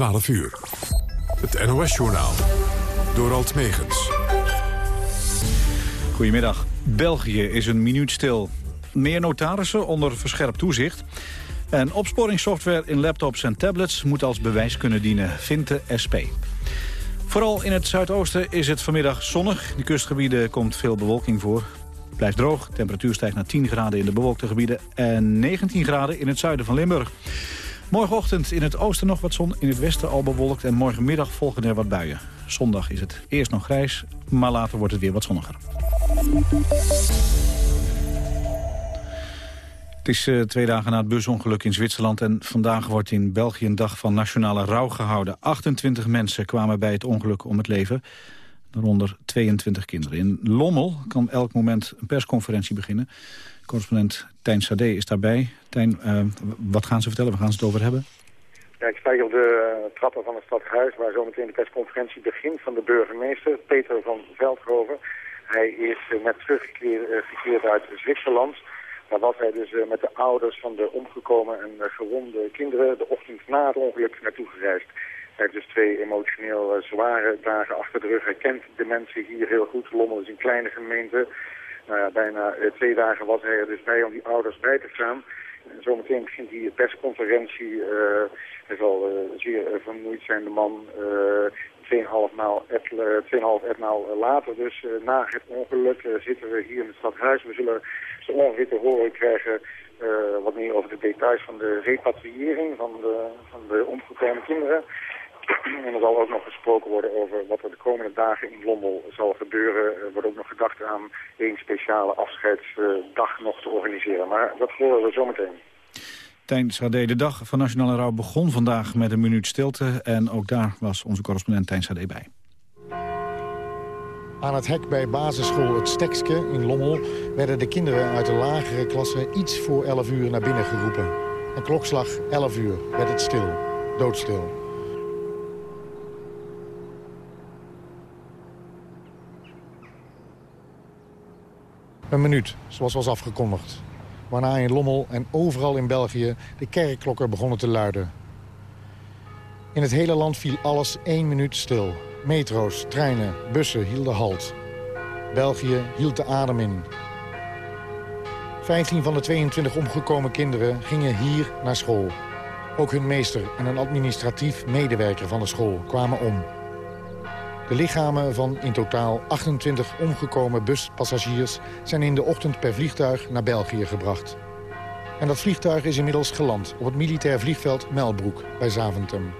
12 uur. Het NOS-journaal. Door Alt Megens. Goedemiddag. België is een minuut stil. Meer notarissen onder verscherpt toezicht. En opsporingssoftware in laptops en tablets moet als bewijs kunnen dienen, vindt de SP. Vooral in het zuidoosten is het vanmiddag zonnig. In de kustgebieden komt veel bewolking voor. Blijft droog, de temperatuur stijgt naar 10 graden in de bewolkte gebieden... en 19 graden in het zuiden van Limburg. Morgenochtend in het oosten nog wat zon, in het westen al bewolkt... en morgenmiddag volgen er wat buien. Zondag is het eerst nog grijs, maar later wordt het weer wat zonniger. Het is uh, twee dagen na het busongeluk in Zwitserland... en vandaag wordt in België een dag van nationale rouw gehouden. 28 mensen kwamen bij het ongeluk om het leven. Daaronder 22 kinderen. In Lommel kan elk moment een persconferentie beginnen. Correspondent Tijn Sade is daarbij. Tijn, uh, wat gaan ze vertellen? Waar gaan ze het over hebben? Ja, ik sta hier op de trappen van het stadhuis... waar zometeen de persconferentie begint van de burgemeester... Peter van Veldhoven. Hij is uh, net teruggekeerd uit Zwitserland... Daar was hij dus met de ouders van de omgekomen en gewonde kinderen de ochtend na het ongeluk naartoe gereisd. Hij heeft dus twee emotioneel zware dagen achter de rug. Hij kent de mensen hier heel goed. Lommel is een kleine gemeente. Nou bijna twee dagen was hij er dus bij om die ouders bij te staan. En zometeen begint die persconferentie. hij zal zeer vermoeid zijn, de man. 2,5 maal, etmaal later, dus na het ongeluk, zitten we hier in het stadhuis. We zullen zo ongeveer te horen krijgen uh, wat meer over de details van de repatriëring van de, van de omgekomen kinderen. En er zal ook nog gesproken worden over wat er de komende dagen in Lommel zal gebeuren. Er wordt ook nog gedacht aan één speciale afscheidsdag nog te organiseren. Maar dat horen we zometeen. Tijn Sade, de dag van Nationale Rouw begon vandaag met een minuut stilte. En ook daar was onze correspondent Tijn Sade bij. Aan het hek bij basisschool Het Stekske in Lommel... werden de kinderen uit de lagere klasse iets voor 11 uur naar binnen geroepen. En klokslag 11 uur werd het stil, doodstil. Een minuut, zoals was afgekondigd. Waarna in Lommel en overal in België de kerkklokken begonnen te luiden. In het hele land viel alles één minuut stil. Metro's, treinen, bussen hielden halt. België hield de adem in. 15 van de 22 omgekomen kinderen gingen hier naar school. Ook hun meester en een administratief medewerker van de school kwamen om. De lichamen van in totaal 28 omgekomen buspassagiers... zijn in de ochtend per vliegtuig naar België gebracht. En dat vliegtuig is inmiddels geland op het militair vliegveld Melbroek bij Zaventem.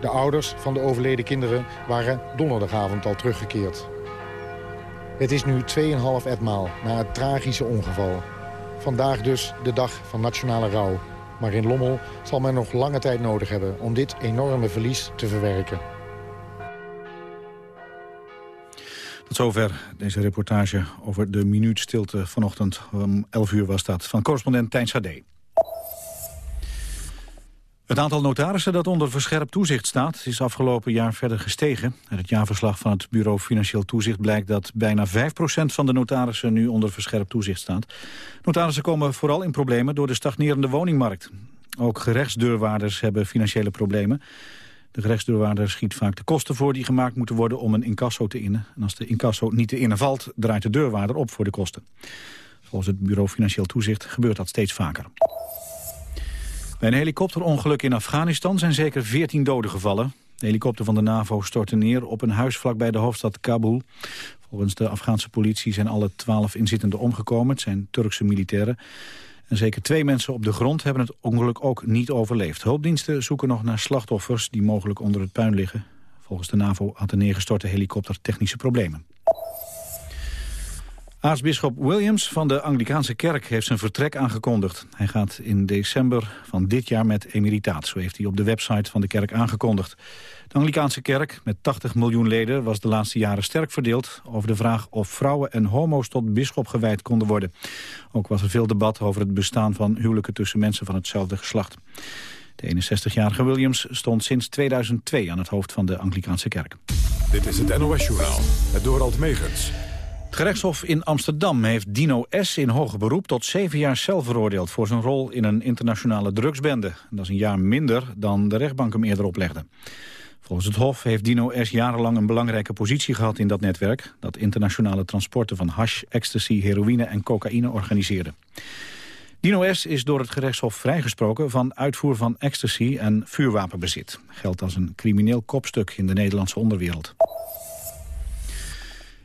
De ouders van de overleden kinderen waren donderdagavond al teruggekeerd. Het is nu 2,5 etmaal na het tragische ongeval. Vandaag dus de dag van nationale rouw. Maar in Lommel zal men nog lange tijd nodig hebben om dit enorme verlies te verwerken. Tot zover deze reportage over de minuut stilte vanochtend. Om 11 uur was dat van correspondent Tijn Sade. Het aantal notarissen dat onder verscherpt toezicht staat... is afgelopen jaar verder gestegen. Het jaarverslag van het Bureau Financieel Toezicht blijkt... dat bijna 5% van de notarissen nu onder verscherpt toezicht staat. Notarissen komen vooral in problemen door de stagnerende woningmarkt. Ook gerechtsdeurwaarders hebben financiële problemen. De gerechtsdeurwaarder schiet vaak de kosten voor die gemaakt moeten worden om een incasso te innen. En als de incasso niet te innen valt, draait de deurwaarder op voor de kosten. Volgens het Bureau Financieel Toezicht gebeurt dat steeds vaker. Bij een helikopterongeluk in Afghanistan zijn zeker 14 doden gevallen. De helikopter van de NAVO stortte neer op een huis vlakbij de hoofdstad Kabul. Volgens de Afghaanse politie zijn alle 12 inzittenden omgekomen. Het zijn Turkse militairen. En zeker twee mensen op de grond hebben het ongeluk ook niet overleefd. Hulpdiensten zoeken nog naar slachtoffers die mogelijk onder het puin liggen. Volgens de NAVO had de neergestorte helikopter technische problemen. Aartsbisschop Williams van de Anglikaanse kerk heeft zijn vertrek aangekondigd. Hij gaat in december van dit jaar met emeritaat, zo heeft hij op de website van de kerk aangekondigd. De Anglikaanse kerk, met 80 miljoen leden, was de laatste jaren sterk verdeeld over de vraag of vrouwen en homo's tot bisschop gewijd konden worden. Ook was er veel debat over het bestaan van huwelijken tussen mensen van hetzelfde geslacht. De 61-jarige Williams stond sinds 2002 aan het hoofd van de Anglikaanse kerk. Dit is het NOS-journaal, het Dorald Megens. Het gerechtshof in Amsterdam heeft Dino S. in hoger beroep tot zeven jaar cel veroordeeld voor zijn rol in een internationale drugsbende. Dat is een jaar minder dan de rechtbank hem eerder oplegde. Volgens het Hof heeft Dino S. jarenlang een belangrijke positie gehad in dat netwerk... dat internationale transporten van hash, ecstasy, heroïne en cocaïne organiseerde. Dino S. is door het gerechtshof vrijgesproken van uitvoer van ecstasy en vuurwapenbezit. Geldt als een crimineel kopstuk in de Nederlandse onderwereld.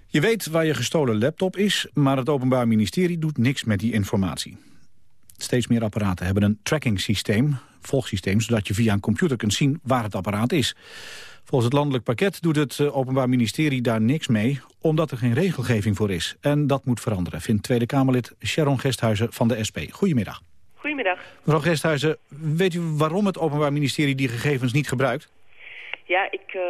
Je weet waar je gestolen laptop is, maar het Openbaar Ministerie doet niks met die informatie. Steeds meer apparaten hebben een tracking systeem, volgsysteem, zodat je via een computer kunt zien waar het apparaat is. Volgens het landelijk pakket doet het eh, Openbaar Ministerie daar niks mee, omdat er geen regelgeving voor is. En dat moet veranderen, vindt Tweede Kamerlid Sharon Gesthuizen van de SP. Goedemiddag. Goedemiddag. Mevrouw Gesthuizen, weet u waarom het Openbaar Ministerie die gegevens niet gebruikt? Ja, ik, uh,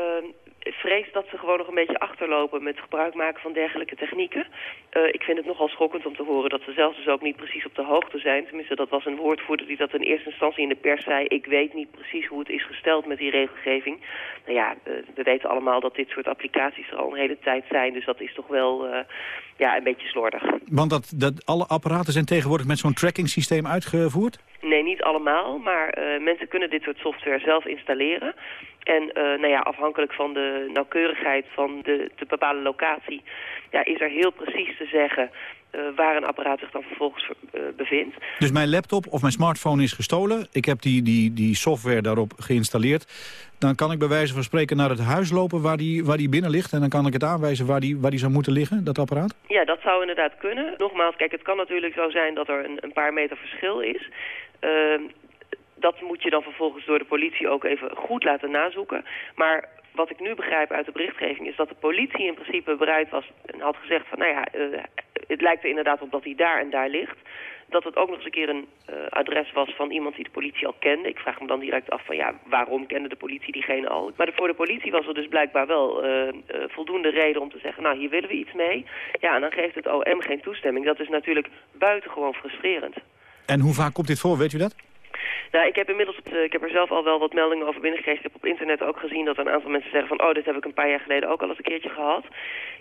vrees dat ze gewoon nog een beetje achterlopen met gebruik maken van dergelijke technieken. Uh, ik vind het nogal schokkend om te horen dat ze zelfs dus ook niet precies op de hoogte zijn. Tenminste, dat was een woordvoerder die dat in eerste instantie in de pers zei. Ik weet niet precies hoe het is gesteld met die regelgeving. Nou ja, uh, we weten allemaal dat dit soort applicaties er al een hele tijd zijn. Dus dat is toch wel uh, ja, een beetje slordig. Want dat, dat alle apparaten zijn tegenwoordig met zo'n tracking systeem uitgevoerd? Nee, niet allemaal, maar uh, mensen kunnen dit soort software zelf installeren. En uh, nou ja, afhankelijk van de nauwkeurigheid van de te bepalen locatie... Ja, is er heel precies te zeggen uh, waar een apparaat zich dan vervolgens uh, bevindt. Dus mijn laptop of mijn smartphone is gestolen. Ik heb die, die, die software daarop geïnstalleerd. Dan kan ik bij wijze van spreken naar het huis lopen waar die, waar die binnen ligt. En dan kan ik het aanwijzen waar die, waar die zou moeten liggen, dat apparaat? Ja, dat zou inderdaad kunnen. Nogmaals, kijk, het kan natuurlijk zo zijn dat er een, een paar meter verschil is. Uh, dat moet je dan vervolgens door de politie ook even goed laten nazoeken. Maar wat ik nu begrijp uit de berichtgeving is dat de politie in principe bereid was en had gezegd van nou ja, uh, het lijkt er inderdaad op dat hij daar en daar ligt. Dat het ook nog eens een keer een uh, adres was van iemand die de politie al kende. Ik vraag me dan direct af van ja, waarom kende de politie diegene al? Maar voor de politie was er dus blijkbaar wel uh, voldoende reden om te zeggen, nou hier willen we iets mee. Ja, en dan geeft het OM geen toestemming. Dat is natuurlijk buitengewoon frustrerend. En hoe vaak komt dit voor, weet u dat? Nou, ik heb inmiddels, ik heb er zelf al wel wat meldingen over binnengekregen. Ik heb op internet ook gezien dat een aantal mensen zeggen van... oh, dit heb ik een paar jaar geleden ook al eens een keertje gehad.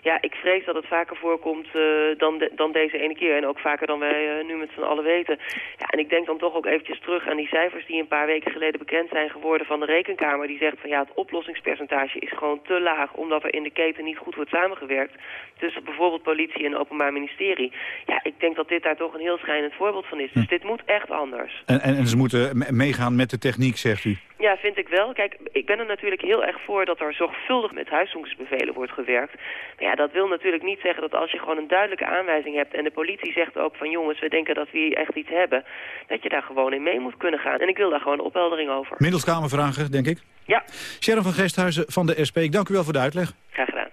Ja, ik vrees dat het vaker voorkomt uh, dan, de, dan deze ene keer. En ook vaker dan wij uh, nu met z'n allen weten. Ja, en ik denk dan toch ook eventjes terug aan die cijfers die een paar weken geleden bekend zijn geworden van de Rekenkamer. Die zegt van ja, het oplossingspercentage is gewoon te laag... omdat er in de keten niet goed wordt samengewerkt. Tussen bijvoorbeeld politie en openbaar ministerie. Ja, ik denk dat dit daar toch een heel schijnend voorbeeld van is. Dus hm. dit moet echt anders. En, en, en ze moeten meegaan met de techniek, zegt u? Ja, vind ik wel. Kijk, ik ben er natuurlijk heel erg voor dat er zorgvuldig met huiszoekingsbevelen wordt gewerkt. Maar ja, dat wil natuurlijk niet zeggen dat als je gewoon een duidelijke aanwijzing hebt... en de politie zegt ook van jongens, we denken dat we hier echt iets hebben... dat je daar gewoon in mee moet kunnen gaan. En ik wil daar gewoon opheldering over. Middelskamervragen, denk ik? Ja. Sharon van Geesthuizen van de SP, ik dank u wel voor de uitleg. Graag gedaan.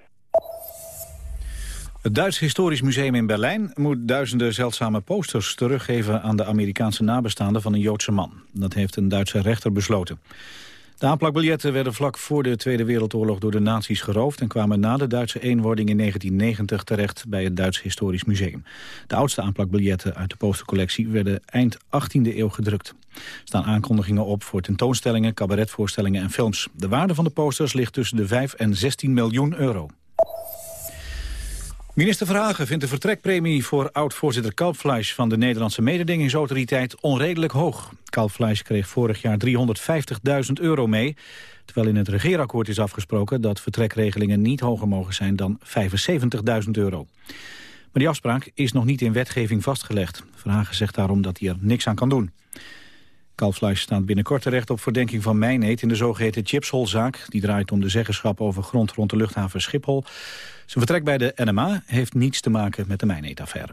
Het Duits Historisch Museum in Berlijn moet duizenden zeldzame posters teruggeven aan de Amerikaanse nabestaanden van een Joodse man. Dat heeft een Duitse rechter besloten. De aanplakbiljetten werden vlak voor de Tweede Wereldoorlog door de nazi's geroofd... en kwamen na de Duitse eenwording in 1990 terecht bij het Duits Historisch Museum. De oudste aanplakbiljetten uit de postercollectie werden eind 18e eeuw gedrukt. Er staan aankondigingen op voor tentoonstellingen, cabaretvoorstellingen en films. De waarde van de posters ligt tussen de 5 en 16 miljoen euro. Minister Verhagen vindt de vertrekpremie voor oud-voorzitter Kalpfleisch van de Nederlandse mededingingsautoriteit onredelijk hoog. Kalpfleisch kreeg vorig jaar 350.000 euro mee, terwijl in het regeerakkoord is afgesproken dat vertrekregelingen niet hoger mogen zijn dan 75.000 euro. Maar die afspraak is nog niet in wetgeving vastgelegd. Verhagen zegt daarom dat hij er niks aan kan doen. Kalfsluis staat binnenkort terecht op verdenking van mijnheid in de zogeheten Chipshol-zaak. Die draait om de zeggenschap over grond rond de luchthaven Schiphol. Zijn vertrek bij de NMA heeft niets te maken met de mijnheidaffaire.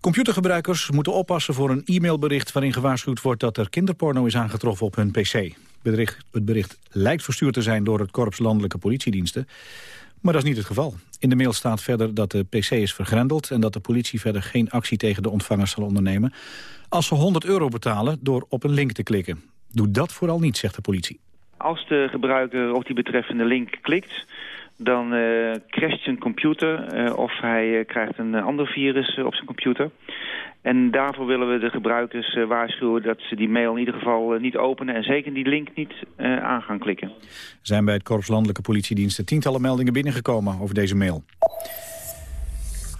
Computergebruikers moeten oppassen voor een e-mailbericht... waarin gewaarschuwd wordt dat er kinderporno is aangetroffen op hun pc. Het bericht, het bericht lijkt verstuurd te zijn door het Korps Landelijke Politiediensten. Maar dat is niet het geval. In de mail staat verder dat de pc is vergrendeld... en dat de politie verder geen actie tegen de ontvangers zal ondernemen... als ze 100 euro betalen door op een link te klikken. Doe dat vooral niet, zegt de politie. Als de gebruiker op die betreffende link klikt dan uh, crasht computer uh, of hij uh, krijgt een ander virus op zijn computer. En daarvoor willen we de gebruikers waarschuwen dat ze die mail in ieder geval niet openen... en zeker die link niet aan gaan klikken. Er zijn bij het Korps Landelijke Politiediensten tientallen meldingen binnengekomen over deze mail.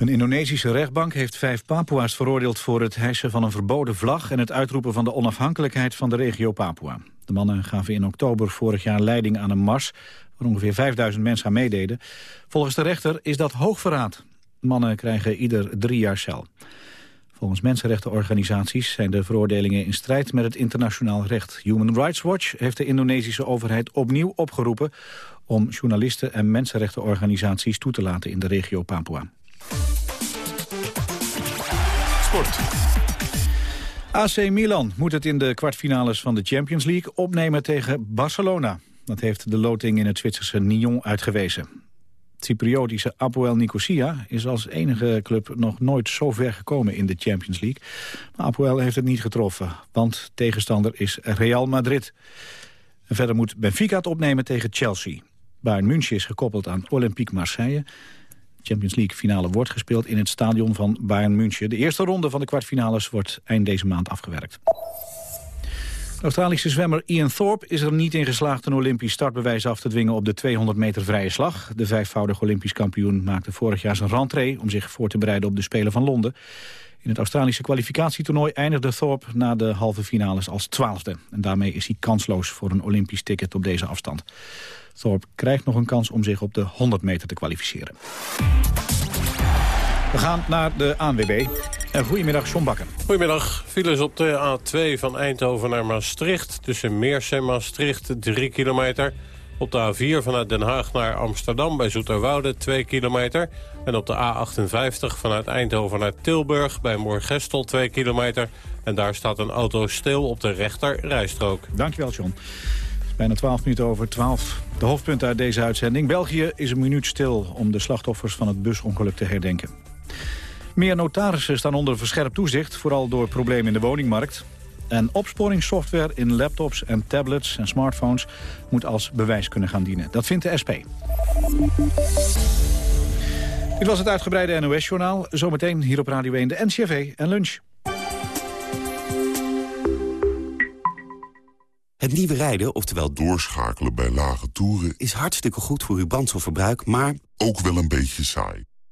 Een Indonesische rechtbank heeft vijf Papua's veroordeeld voor het hijsen van een verboden vlag en het uitroepen van de onafhankelijkheid van de regio Papua. De mannen gaven in oktober vorig jaar leiding aan een mars waar ongeveer 5000 mensen aan meededen. Volgens de rechter is dat hoogverraad. Mannen krijgen ieder drie jaar cel. Volgens mensenrechtenorganisaties zijn de veroordelingen in strijd met het internationaal recht. Human Rights Watch heeft de Indonesische overheid opnieuw opgeroepen om journalisten en mensenrechtenorganisaties toe te laten in de regio Papua. Sport. AC Milan moet het in de kwartfinales van de Champions League opnemen tegen Barcelona. Dat heeft de loting in het Zwitserse Nyon uitgewezen. Het Cypriotische Apoel Nicosia is als enige club nog nooit zo ver gekomen in de Champions League. Maar Apoel heeft het niet getroffen, want tegenstander is Real Madrid. Verder moet Benfica het opnemen tegen Chelsea. Bayern München is gekoppeld aan Olympique Marseille. Champions League finale wordt gespeeld in het stadion van Bayern München. De eerste ronde van de kwartfinales wordt eind deze maand afgewerkt. Australische zwemmer Ian Thorpe is er niet in geslaagd een Olympisch startbewijs af te dwingen op de 200 meter vrije slag. De vijfvoudig Olympisch kampioen maakte vorig jaar zijn rentree om zich voor te bereiden op de Spelen van Londen. In het Australische kwalificatietoernooi eindigde Thorpe na de halve finales als twaalfde. En daarmee is hij kansloos voor een Olympisch ticket op deze afstand. Thorpe krijgt nog een kans om zich op de 100 meter te kwalificeren. We gaan naar de ANWB. En goedemiddag, John Bakken. Goedemiddag. Files op de A2 van Eindhoven naar Maastricht. Tussen Meers en Maastricht, 3 kilometer. Op de A4 vanuit Den Haag naar Amsterdam bij Zoeterwoude 2 kilometer. En op de A58 vanuit Eindhoven naar Tilburg bij Moorgestel 2 kilometer. En daar staat een auto stil op de rechter rijstrook. Dankjewel, John. Bijna 12 minuten over 12. De hoofdpunten uit deze uitzending. België is een minuut stil om de slachtoffers van het busongeluk te herdenken. Meer notarissen staan onder verscherpt toezicht, vooral door problemen in de woningmarkt. En opsporingssoftware in laptops en tablets en smartphones moet als bewijs kunnen gaan dienen. Dat vindt de SP. Dit was het uitgebreide NOS-journaal. Zometeen hier op Radio 1 de NCV en lunch. Het nieuwe rijden, oftewel doorschakelen bij lage toeren... is hartstikke goed voor uw brandstofverbruik, maar... ook wel een beetje saai.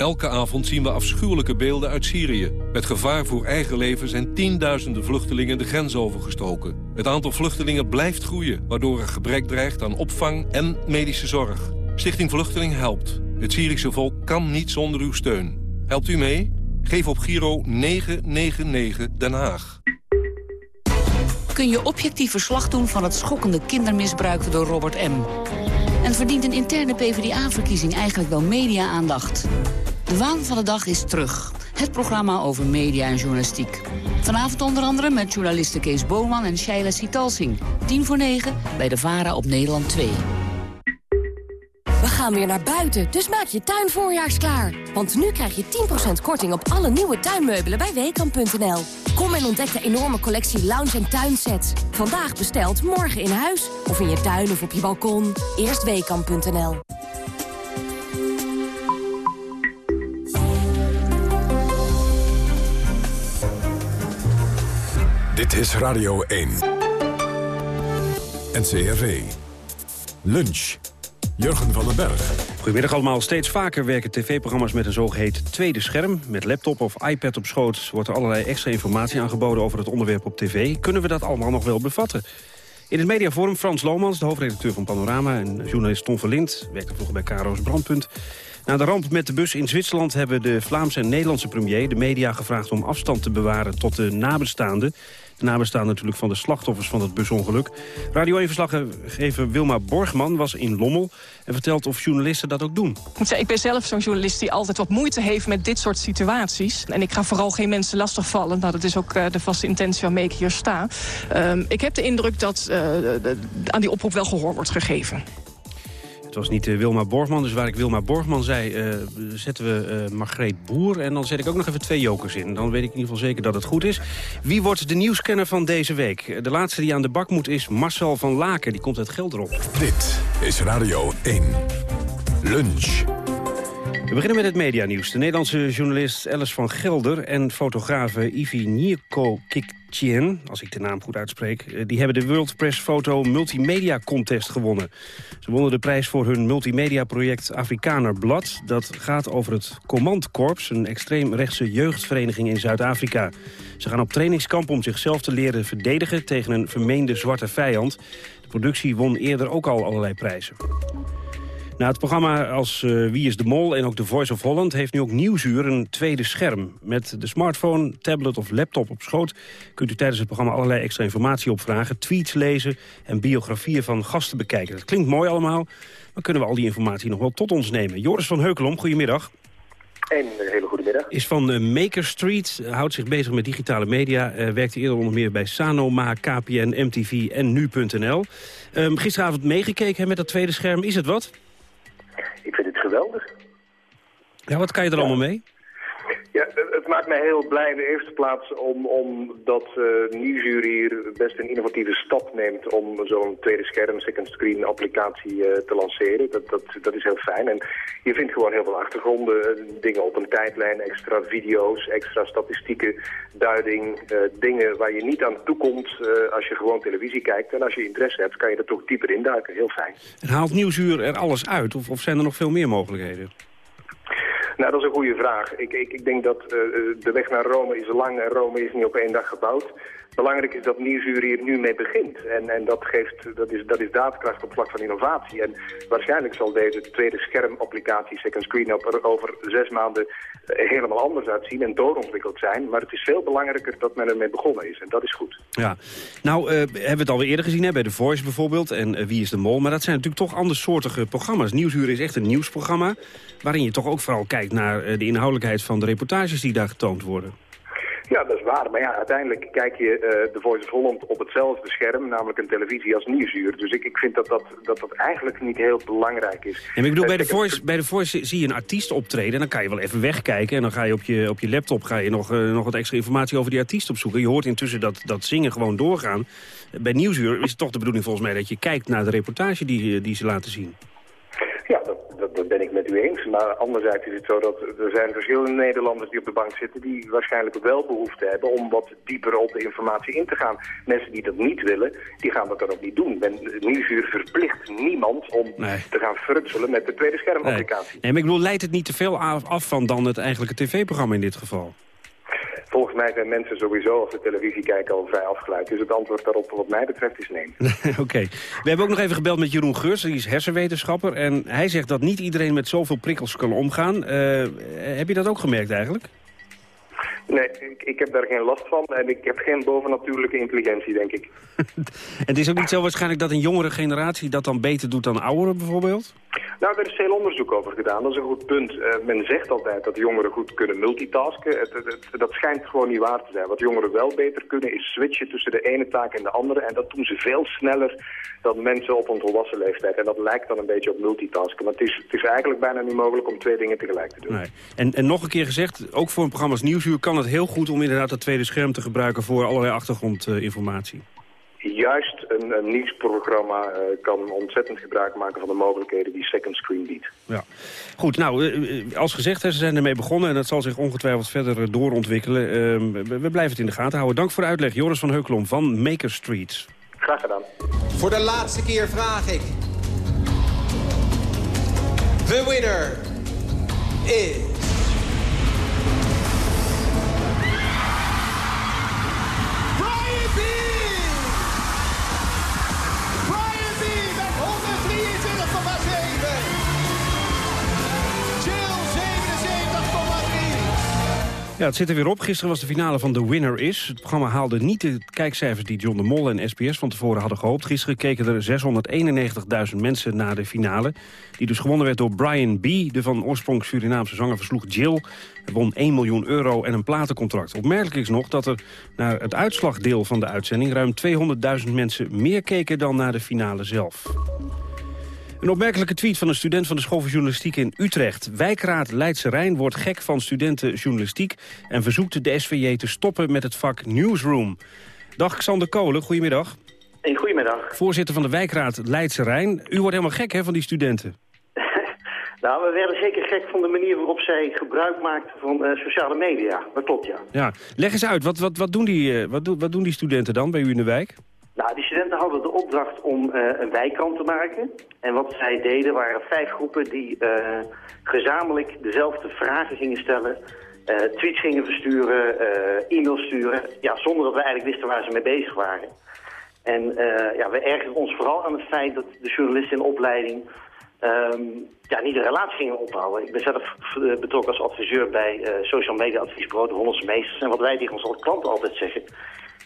Elke avond zien we afschuwelijke beelden uit Syrië. Met gevaar voor eigen leven zijn tienduizenden vluchtelingen de grens overgestoken. Het aantal vluchtelingen blijft groeien, waardoor er gebrek dreigt aan opvang en medische zorg. Stichting Vluchteling helpt. Het Syrische volk kan niet zonder uw steun. Helpt u mee? Geef op Giro 999 Den Haag. Kun je objectief verslag doen van het schokkende kindermisbruik door Robert M. En verdient een interne PvdA-verkiezing eigenlijk wel media-aandacht? De waan van de dag is terug. Het programma over media en journalistiek. Vanavond onder andere met journalisten Kees Boonman en Shaila Sitalsing. 10 voor 9 bij de VARA op Nederland 2. We gaan weer naar buiten, dus maak je tuin voorjaarsklaar. Want nu krijg je 10% korting op alle nieuwe tuinmeubelen bij Weekamp.nl. Kom en ontdek de enorme collectie lounge- en tuinsets. Vandaag besteld, morgen in huis. Of in je tuin of op je balkon. Eerst Weekamp.nl. Dit is Radio 1. NCRV. Lunch. Jurgen van den Berg. Goedemiddag allemaal. Steeds vaker werken tv-programma's met een zogeheten tweede scherm. Met laptop of iPad op schoot wordt er allerlei extra informatie aangeboden over het onderwerp op tv. Kunnen we dat allemaal nog wel bevatten? In het mediaforum Frans Lomans, de hoofdredacteur van Panorama... en journalist Tom Verlind, werkte vroeger bij Caro's Brandpunt. Na de ramp met de bus in Zwitserland hebben de Vlaamse en Nederlandse premier... de media gevraagd om afstand te bewaren tot de nabestaanden. De nabestaanden natuurlijk van de slachtoffers van het busongeluk. Radio 1-verslaggever Wilma Borgman was in Lommel... en vertelt of journalisten dat ook doen. Ik ben zelf zo'n journalist die altijd wat moeite heeft met dit soort situaties. En ik ga vooral geen mensen lastigvallen. Nou, dat is ook uh, de vaste intentie waarmee ik hier sta. Uh, ik heb de indruk dat uh, aan die oproep wel gehoor wordt gegeven. Het was niet uh, Wilma Borgman, dus waar ik Wilma Borgman zei... Uh, zetten we uh, Margreet Boer en dan zet ik ook nog even twee jokers in. Dan weet ik in ieder geval zeker dat het goed is. Wie wordt de nieuwskenner van deze week? De laatste die aan de bak moet is Marcel van Laken. Die komt uit Gelderop. Dit is Radio 1. Lunch. We beginnen met het medianieuws. De Nederlandse journalist Alice van Gelder en fotografe Ivi Nierko Kikchien, als ik de naam goed uitspreek, die hebben de World Press Photo Multimedia Contest gewonnen. Ze wonnen de prijs voor hun multimedia-project Afrikaner Blad. Dat gaat over het Command een extreemrechtse jeugdvereniging in Zuid-Afrika. Ze gaan op trainingskamp om zichzelf te leren verdedigen tegen een vermeende zwarte vijand. De productie won eerder ook al allerlei prijzen. Na het programma als uh, Wie is de Mol en ook The Voice of Holland... heeft nu ook Nieuwsuur een tweede scherm. Met de smartphone, tablet of laptop op schoot... kunt u tijdens het programma allerlei extra informatie opvragen... tweets lezen en biografieën van gasten bekijken. Dat klinkt mooi allemaal, maar kunnen we al die informatie nog wel tot ons nemen. Joris van Heukelom, goedemiddag. Een hele goede middag. Is van uh, Maker Street, houdt zich bezig met digitale media. Uh, werkte eerder onder meer bij Sanoma, KPN, MTV en Nu.nl. Um, gisteravond meegekeken met dat tweede scherm. Is het wat? Geweldig. Ja, wat kan je er allemaal mee? Ja, het maakt mij heel blij in de eerste plaats om, omdat uh, Nieuwsuur hier best een innovatieve stap neemt om zo'n tweede scherm, second screen applicatie uh, te lanceren. Dat, dat, dat is heel fijn. En je vindt gewoon heel veel achtergronden, dingen op een tijdlijn, extra video's, extra statistieken, duiding, dingen waar je niet aan toekomt als je gewoon televisie kijkt. En als je interesse hebt, kan je er toch dieper induiken. Heel fijn. En haalt Nieuwsuur er alles uit of, of zijn er nog veel meer mogelijkheden? Nou, dat is een goede vraag. Ik, ik, ik denk dat uh, de weg naar Rome is lang en Rome is niet op één dag gebouwd. Belangrijk is dat Nieuwsuur hier nu mee begint. En, en dat, geeft, dat, is, dat is daadkracht op vlak van innovatie. En waarschijnlijk zal deze tweede schermapplicatie, second screen, er over zes maanden helemaal anders uitzien en doorontwikkeld zijn. Maar het is veel belangrijker dat men ermee begonnen is. En dat is goed. Ja, nou uh, hebben we het alweer eerder gezien, hè, bij The Voice bijvoorbeeld. En uh, Wie is de Mol. Maar dat zijn natuurlijk toch andersoortige programma's. Nieuwsuur is echt een nieuwsprogramma. Waarin je toch ook vooral kijkt naar de inhoudelijkheid van de reportages die daar getoond worden. Ja, dat is waar. Maar ja, uiteindelijk kijk je uh, de Voice of Holland op hetzelfde scherm, namelijk een televisie als Nieuwsuur. Dus ik, ik vind dat dat, dat dat eigenlijk niet heel belangrijk is. En ik bedoel, bij de, Voice, bij de Voice zie je een artiest optreden en dan kan je wel even wegkijken. En dan ga je op je, op je laptop ga je nog, uh, nog wat extra informatie over die artiest opzoeken. Je hoort intussen dat, dat zingen gewoon doorgaan. Bij Nieuwsuur is het toch de bedoeling volgens mij dat je kijkt naar de reportage die, die ze laten zien. Met u eens. Maar anderzijds is het zo dat er zijn verschillende Nederlanders die op de bank zitten... die waarschijnlijk wel behoefte hebben om wat dieper op de informatie in te gaan. Mensen die dat niet willen, die gaan dat dan ook niet doen. Men, Nieuwsuur verplicht niemand om nee. te gaan frutselen met de tweede schermapplicatie. Nee. nee, maar ik bedoel, leidt het niet te veel af van dan het eigenlijke tv-programma in dit geval? Volgens mij zijn mensen sowieso als ze televisie kijken al vrij afgeleid. Dus het antwoord daarop wat mij betreft is nee. Oké. Okay. We hebben ook nog even gebeld met Jeroen Geurs, die is hersenwetenschapper. En hij zegt dat niet iedereen met zoveel prikkels kan omgaan. Uh, heb je dat ook gemerkt eigenlijk? Nee, ik, ik, heb daar geen last van en ik heb geen bovennatuurlijke intelligentie, denk ik. en het is ook niet zo waarschijnlijk dat een jongere generatie dat dan beter doet dan ouderen bijvoorbeeld? Nou, daar is veel onderzoek over gedaan. Dat is een goed punt. Uh, men zegt altijd dat jongeren goed kunnen multitasken. Het, het, dat schijnt gewoon niet waar te zijn. Wat jongeren wel beter kunnen is switchen tussen de ene taak en de andere. En dat doen ze veel sneller dan mensen op een volwassen leeftijd. En dat lijkt dan een beetje op multitasken. Maar het is, het is eigenlijk bijna niet mogelijk om twee dingen tegelijk te doen. Nee. En, en nog een keer gezegd, ook voor een programma als Nieuwsuur kan het heel goed om inderdaad het tweede scherm te gebruiken voor allerlei achtergrondinformatie. Juist een, een nieuwsprogramma uh, kan ontzettend gebruik maken van de mogelijkheden die Second Screen biedt. Ja. Goed, nou, uh, als gezegd, ze zijn ermee begonnen en dat zal zich ongetwijfeld verder doorontwikkelen. Uh, we, we, blijven het in de gaten houden. Dank voor de uitleg, Joris van Heukelom van Maker Street. Graag gedaan. Voor de laatste keer vraag ik. The winner is... Ja, het zit er weer op. Gisteren was de finale van The Winner Is. Het programma haalde niet de kijkcijfers die John de Mol en SBS van tevoren hadden gehoopt. Gisteren keken er 691.000 mensen naar de finale. Die dus gewonnen werd door Brian B. De van oorsprong Surinaamse zanger versloeg Jill. Hij won 1 miljoen euro en een platencontract. Opmerkelijk is nog dat er naar het uitslagdeel van de uitzending... ruim 200.000 mensen meer keken dan naar de finale zelf. Een opmerkelijke tweet van een student van de school voor journalistiek in Utrecht. Wijkraad Leidse Rijn wordt gek van studenten journalistiek... en verzoekt de SVJ te stoppen met het vak Newsroom. Dag Xander Kolen, goedemiddag. Een goedemiddag. Voorzitter van de Wijkraad Leidse Rijn. U wordt helemaal gek hè, van die studenten. nou, we werden zeker gek van de manier waarop zij gebruik maakten van uh, sociale media. Dat klopt, ja. Ja, leg eens uit, wat, wat, wat, doen die, uh, wat, do, wat doen die studenten dan bij u in de wijk? Nou, die studenten hadden de opdracht om uh, een wijkkrant te maken. En wat zij deden waren vijf groepen die uh, gezamenlijk dezelfde vragen gingen stellen. Uh, tweets gingen versturen, e-mails sturen. Ja, zonder dat we eigenlijk wisten waar ze mee bezig waren. En ja, we ergerden ons vooral aan het feit dat de journalisten in opleiding... Um, ja, niet een relatie gingen opbouwen. Ik ben zelf betrokken als adviseur bij social media adviesbureau de Hollandse Meesters. En wat wij tegen onze klanten altijd zeggen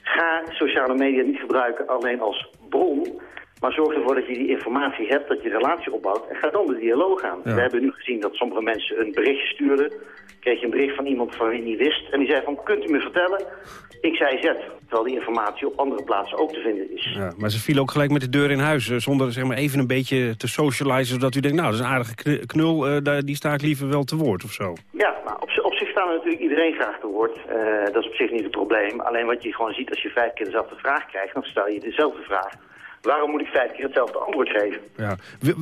Ga sociale media niet gebruiken alleen als bron, maar zorg ervoor dat je die informatie hebt, dat je relatie opbouwt en ga dan de dialoog aan. We hebben nu gezien dat sommige mensen een berichtje stuurden. Kreeg je een bericht van iemand van wie je niet wist. En die zei van, kunt u me vertellen? Ik zei Z. Terwijl die informatie op andere plaatsen ook te vinden is. Ja, maar ze vielen ook gelijk met de deur in huis. eh, Zonder zeg maar, even een beetje te socializen. Zodat u denkt, nou, dat is een aardige kn- knul. eh, die sta ik liever wel te woord of zo. Ja, nou, op, zi- op zich staan natuurlijk iedereen graag te woord. Eh, dat is op zich niet het probleem. Alleen wat je gewoon ziet als je vijf keer dezelfde vraag krijgt, dan stel je dezelfde vraag. Waarom moet ik vijf keer hetzelfde antwoord geven? Ja.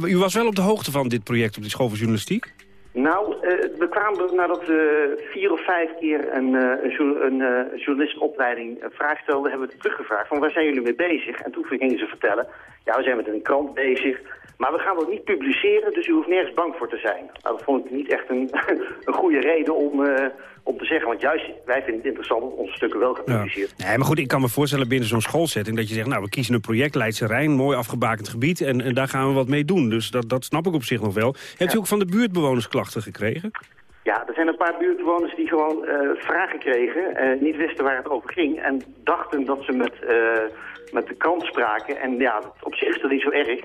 U- was wel op de hoogte van dit project op die school voor journalistiek? Nou, eh, we kwamen nadat we vier of vijf keer een, eh, een, jour- een eh, journalistenopleiding vraag stelden, hebben we teruggevraagd van waar zijn jullie mee bezig? En toen gingen ze vertellen, ja we zijn met een krant bezig, maar we gaan dat niet publiceren, dus u hoeft nergens bang voor te zijn. Nou, dat vond ik niet echt een, een goede reden om, eh, om te zeggen, want juist wij vinden het interessant dat onze stukken wel gepubliceerd Nee, maar goed, ik kan me voorstellen binnen zo'n schoolsetting... dat je zegt, nou, we kiezen een project, Leidse Rijn, mooi afgebakend gebied... en, en daar gaan we wat mee doen. Dus dat, dat snap ik op zich nog wel. Hebt u ook van de buurtbewoners klachten gekregen? Ja, er zijn een paar buurtbewoners die gewoon eh, vragen kregen, eh, niet wisten waar het over ging en dachten dat ze met, met de krant spraken. En ja, op zich is dat niet zo erg.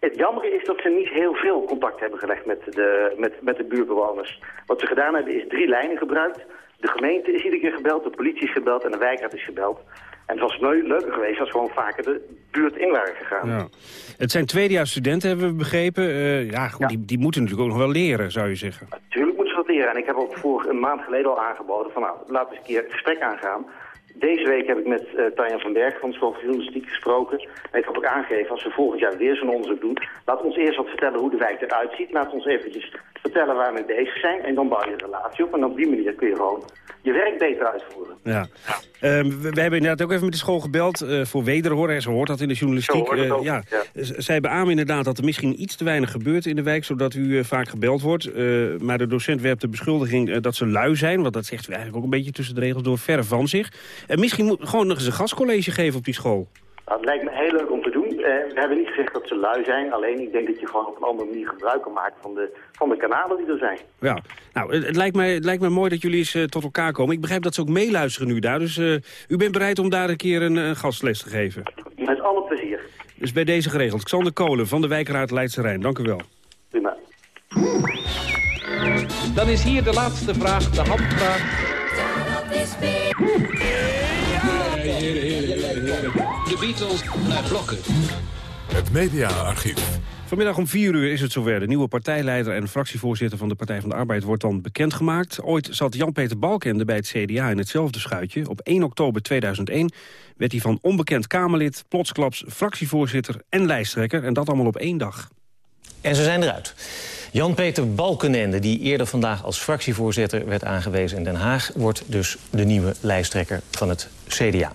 Het jammer is dat ze niet heel veel contact hebben gelegd met de, met, met de buurtbewoners. Wat ze gedaan hebben is drie lijnen gebruikt. De gemeente is iedere keer gebeld, de politie is gebeld en de wijkraad is gebeld. En het was leu- leuker geweest als gewoon vaker de buurt in waren gegaan. Ja. Het zijn tweedejaars studenten, hebben we begrepen. Eh, ja, goed, Die, die moeten natuurlijk ook nog wel leren, zou je zeggen. Natuurlijk moeten ze dat leren. En ik heb ook voor een maand geleden al aangeboden van nou, laten we eens een keer het gesprek aangaan. Deze week heb ik met uh, Tanja van Berg van de School voor Journalistiek gesproken. En ik heb ook aangegeven, als we volgend jaar weer zo'n onderzoek doen... laat ons eerst wat vertellen hoe de wijk eruit ziet. Laat ons eventjes vertellen waar we mee bezig zijn. En dan bouw je een relatie op. En op die manier kun je gewoon je werk beter uitvoeren. Ja. Ehm, we, we hebben inderdaad ook even met de school gebeld eh, voor wederhoor. En zo hoort dat in de journalistiek. Zo Eh, ja. ja. Zij beamen inderdaad dat er misschien iets te weinig gebeurt in de wijk... zodat u eh, vaak gebeld wordt. Maar de docent werpt de beschuldiging dat ze lui zijn... want dat zegt u eigenlijk ook een beetje tussen de regels door verre van zich. En misschien moet gewoon nog eens een gastcollege geven op die school. Nou, het lijkt me heel leuk om we hebben niet gezegd dat ze lui zijn. Alleen ik denk dat je gewoon op een andere manier gebruik kan maken van de, van de kanalen die er zijn. Ja, nou, het, het lijkt mij, het lijkt mij mooi dat jullie eens eh, tot elkaar komen. Ik begrijp dat ze ook meeluisteren nu daar. Dus eh, u bent bereid om daar een keer een, een gastles te geven. Met alle plezier. Dus bij deze geregeld. Xander Kolen van de wijkraad Leidse Rijn. Dank u wel. Prima. Dan is hier de laatste vraag, de handvraag. De Beatles naar blokken. Het mediaarchief. Vanmiddag om 4 uur is het zover. De nieuwe partijleider en fractievoorzitter van de Partij van de Arbeid wordt dan bekendgemaakt. Ooit zat Jan-Peter Balkende bij het CDA in hetzelfde schuitje. Op 1 oktober 2001 werd hij van onbekend Kamerlid, plotsklaps fractievoorzitter en lijsttrekker. En dat allemaal op één dag. En ze zijn eruit. Jan-Peter Balkenende, die eerder vandaag als fractievoorzitter werd aangewezen in Den Haag... wordt dus de nieuwe lijsttrekker van het CDA.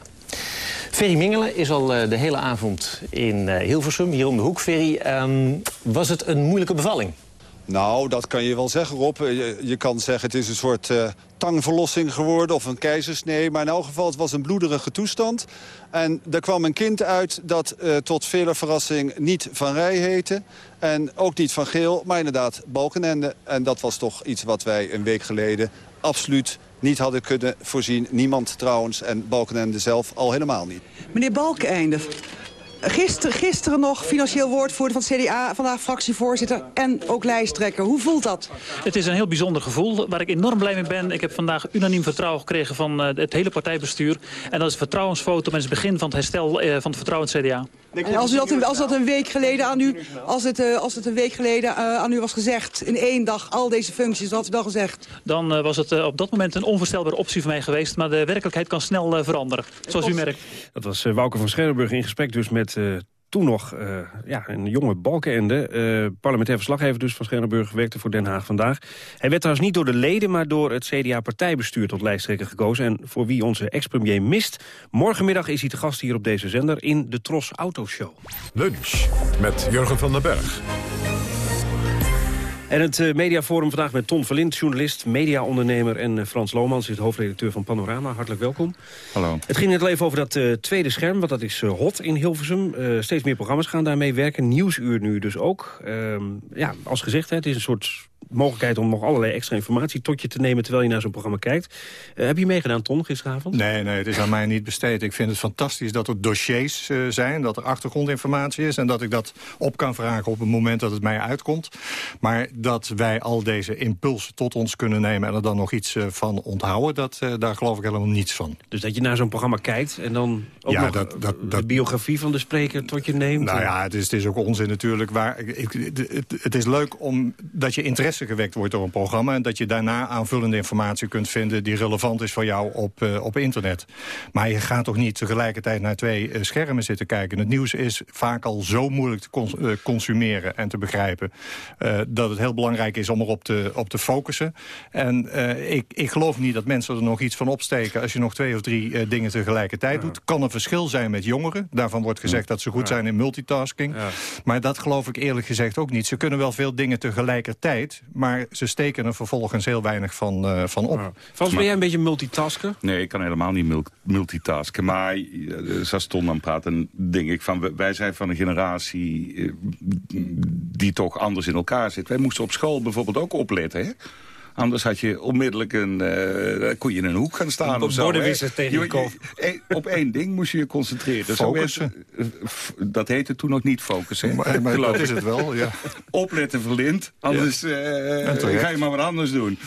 Ferry Mingelen is al eh, de hele avond in eh, Hilversum, hier om de hoek. Ferry, ehm, was het een moeilijke bevalling? Nou, dat kan je wel zeggen, Rob. Eh, Je, kan zeggen het is een soort eh, tangverlossing geworden of een keizersnee. Maar in elk geval, het was een bloederige toestand. En er kwam een kind uit dat tot vele verrassing niet Van Rij heette. En ook niet Van Geel, maar inderdaad Balkenende. En dat was toch iets wat wij een week geleden absoluut niet hadden kunnen voorzien. Niemand trouwens en Balkenende zelf al helemaal niet. Meneer Balkenende, Gisteren, gisteren nog financieel woordvoerder van het CDA, vandaag fractievoorzitter en ook lijsttrekker. Hoe voelt dat? Het is een heel bijzonder gevoel waar ik enorm blij mee ben. Ik heb vandaag unaniem vertrouwen gekregen van uh, het hele partijbestuur. En dat is een vertrouwensfoto met het begin van het herstel uh, van het vertrouwen in het CDA. En als, u dat, een, als dat een week geleden aan u, als het, uh, als het een week geleden uh, aan u was gezegd, in één dag al deze functies, wat had u dan gezegd? Dan uh, was het op dat moment een onvoorstelbare optie voor mij geweest, maar de werkelijkheid kan snel veranderen, zoals u merkt. Dat was Wouke van Scherrenburg in gesprek dus met toen nog uh, ja, een jonge Balkenende. Uh, parlementair verslaggever dus van Scherrenburg werkte voor Den Haag vandaag. Hij werd trouwens niet door de leden, maar door het CDA-partijbestuur tot lijsttrekker gekozen. En voor wie onze ex-premier mist, morgenmiddag is hij te gast hier op deze zender in de Tros Autoshow. Lunch met Jurgen van den Berg. En het uh, mediaforum vandaag met Ton Verlind, journalist, mediaondernemer... en uh, Frans Lomans, is hoofdredacteur van Panorama. Hartelijk welkom. Hallo. Het ging net al even over dat uh, tweede scherm, want dat is hot in Hilversum. steeds meer programma's gaan daarmee werken. Nieuwsuur nu dus ook. Ehm, ja, als gezegd, hè, het is een soort mogelijkheid om nog allerlei extra informatie tot je te nemen... terwijl je naar zo'n programma kijkt. Uh, heb je meegedaan, Ton, gisteravond? Nee, nee, het is aan mij niet besteed. Ik vind het fantastisch dat er dossiers uh, zijn, dat er achtergrondinformatie is... en dat ik dat op kan vragen op het moment dat het mij uitkomt. Maar dat wij al deze impulsen tot ons kunnen nemen... en er dan nog iets uh, van onthouden, dat, daar geloof ik helemaal niets van. Dus dat je naar zo'n programma kijt en dan ook ja, nog dat, dat, de dat, biografie van de spreker tot je neemt? Nou ja, het is, het is ook onzin natuurlijk. Waar, ik, het, het is leuk om, dat je interesse gewekt wordt door een programma... en dat je daarna aanvullende informatie kunt vinden... die relevant is voor jou op, uh, op internet. Maar je gaat toch niet tegelijkertijd naar twee uh, schermen zitten kijken. Het nieuws is vaak al zo moeilijk te cons uh, consumeren en te begrijpen... dat het heel belangrijk is om erop te, op te focussen. En ik, ik geloof niet dat mensen er nog iets van opsteken... als je nog twee of drie dingen tegelijkertijd ja. doet. Kan een verschil zijn met jongeren. Daarvan wordt gezegd dat ze goed zijn in multitasking. Ja. Maar dat geloof ik eerlijk gezegd ook niet. Ze kunnen wel veel dingen tegelijkertijd... maar ze steken er vervolgens heel weinig van, uh, van op. Ja. Frans, ben jij een beetje multitasken? Nee, ik kan helemaal niet multitasken. Maar uh, zoals Ton dan praat, dan denk ik van... wij zijn van een generatie uh, die toch anders in elkaar zit. Wij moesten op school bijvoorbeeld ook opletten, hè? Anders had je onmiddellijk een, uh, kon je in een hoek gaan staan of zo. tegen je, kop. Je, op één ding moest je je concentreren. Focussen. Zo werd, dat heette toen nog niet focussen. Maar, maar dat is het wel, ja. Opletten verlind, anders ja. uh, ga je maar wat anders doen.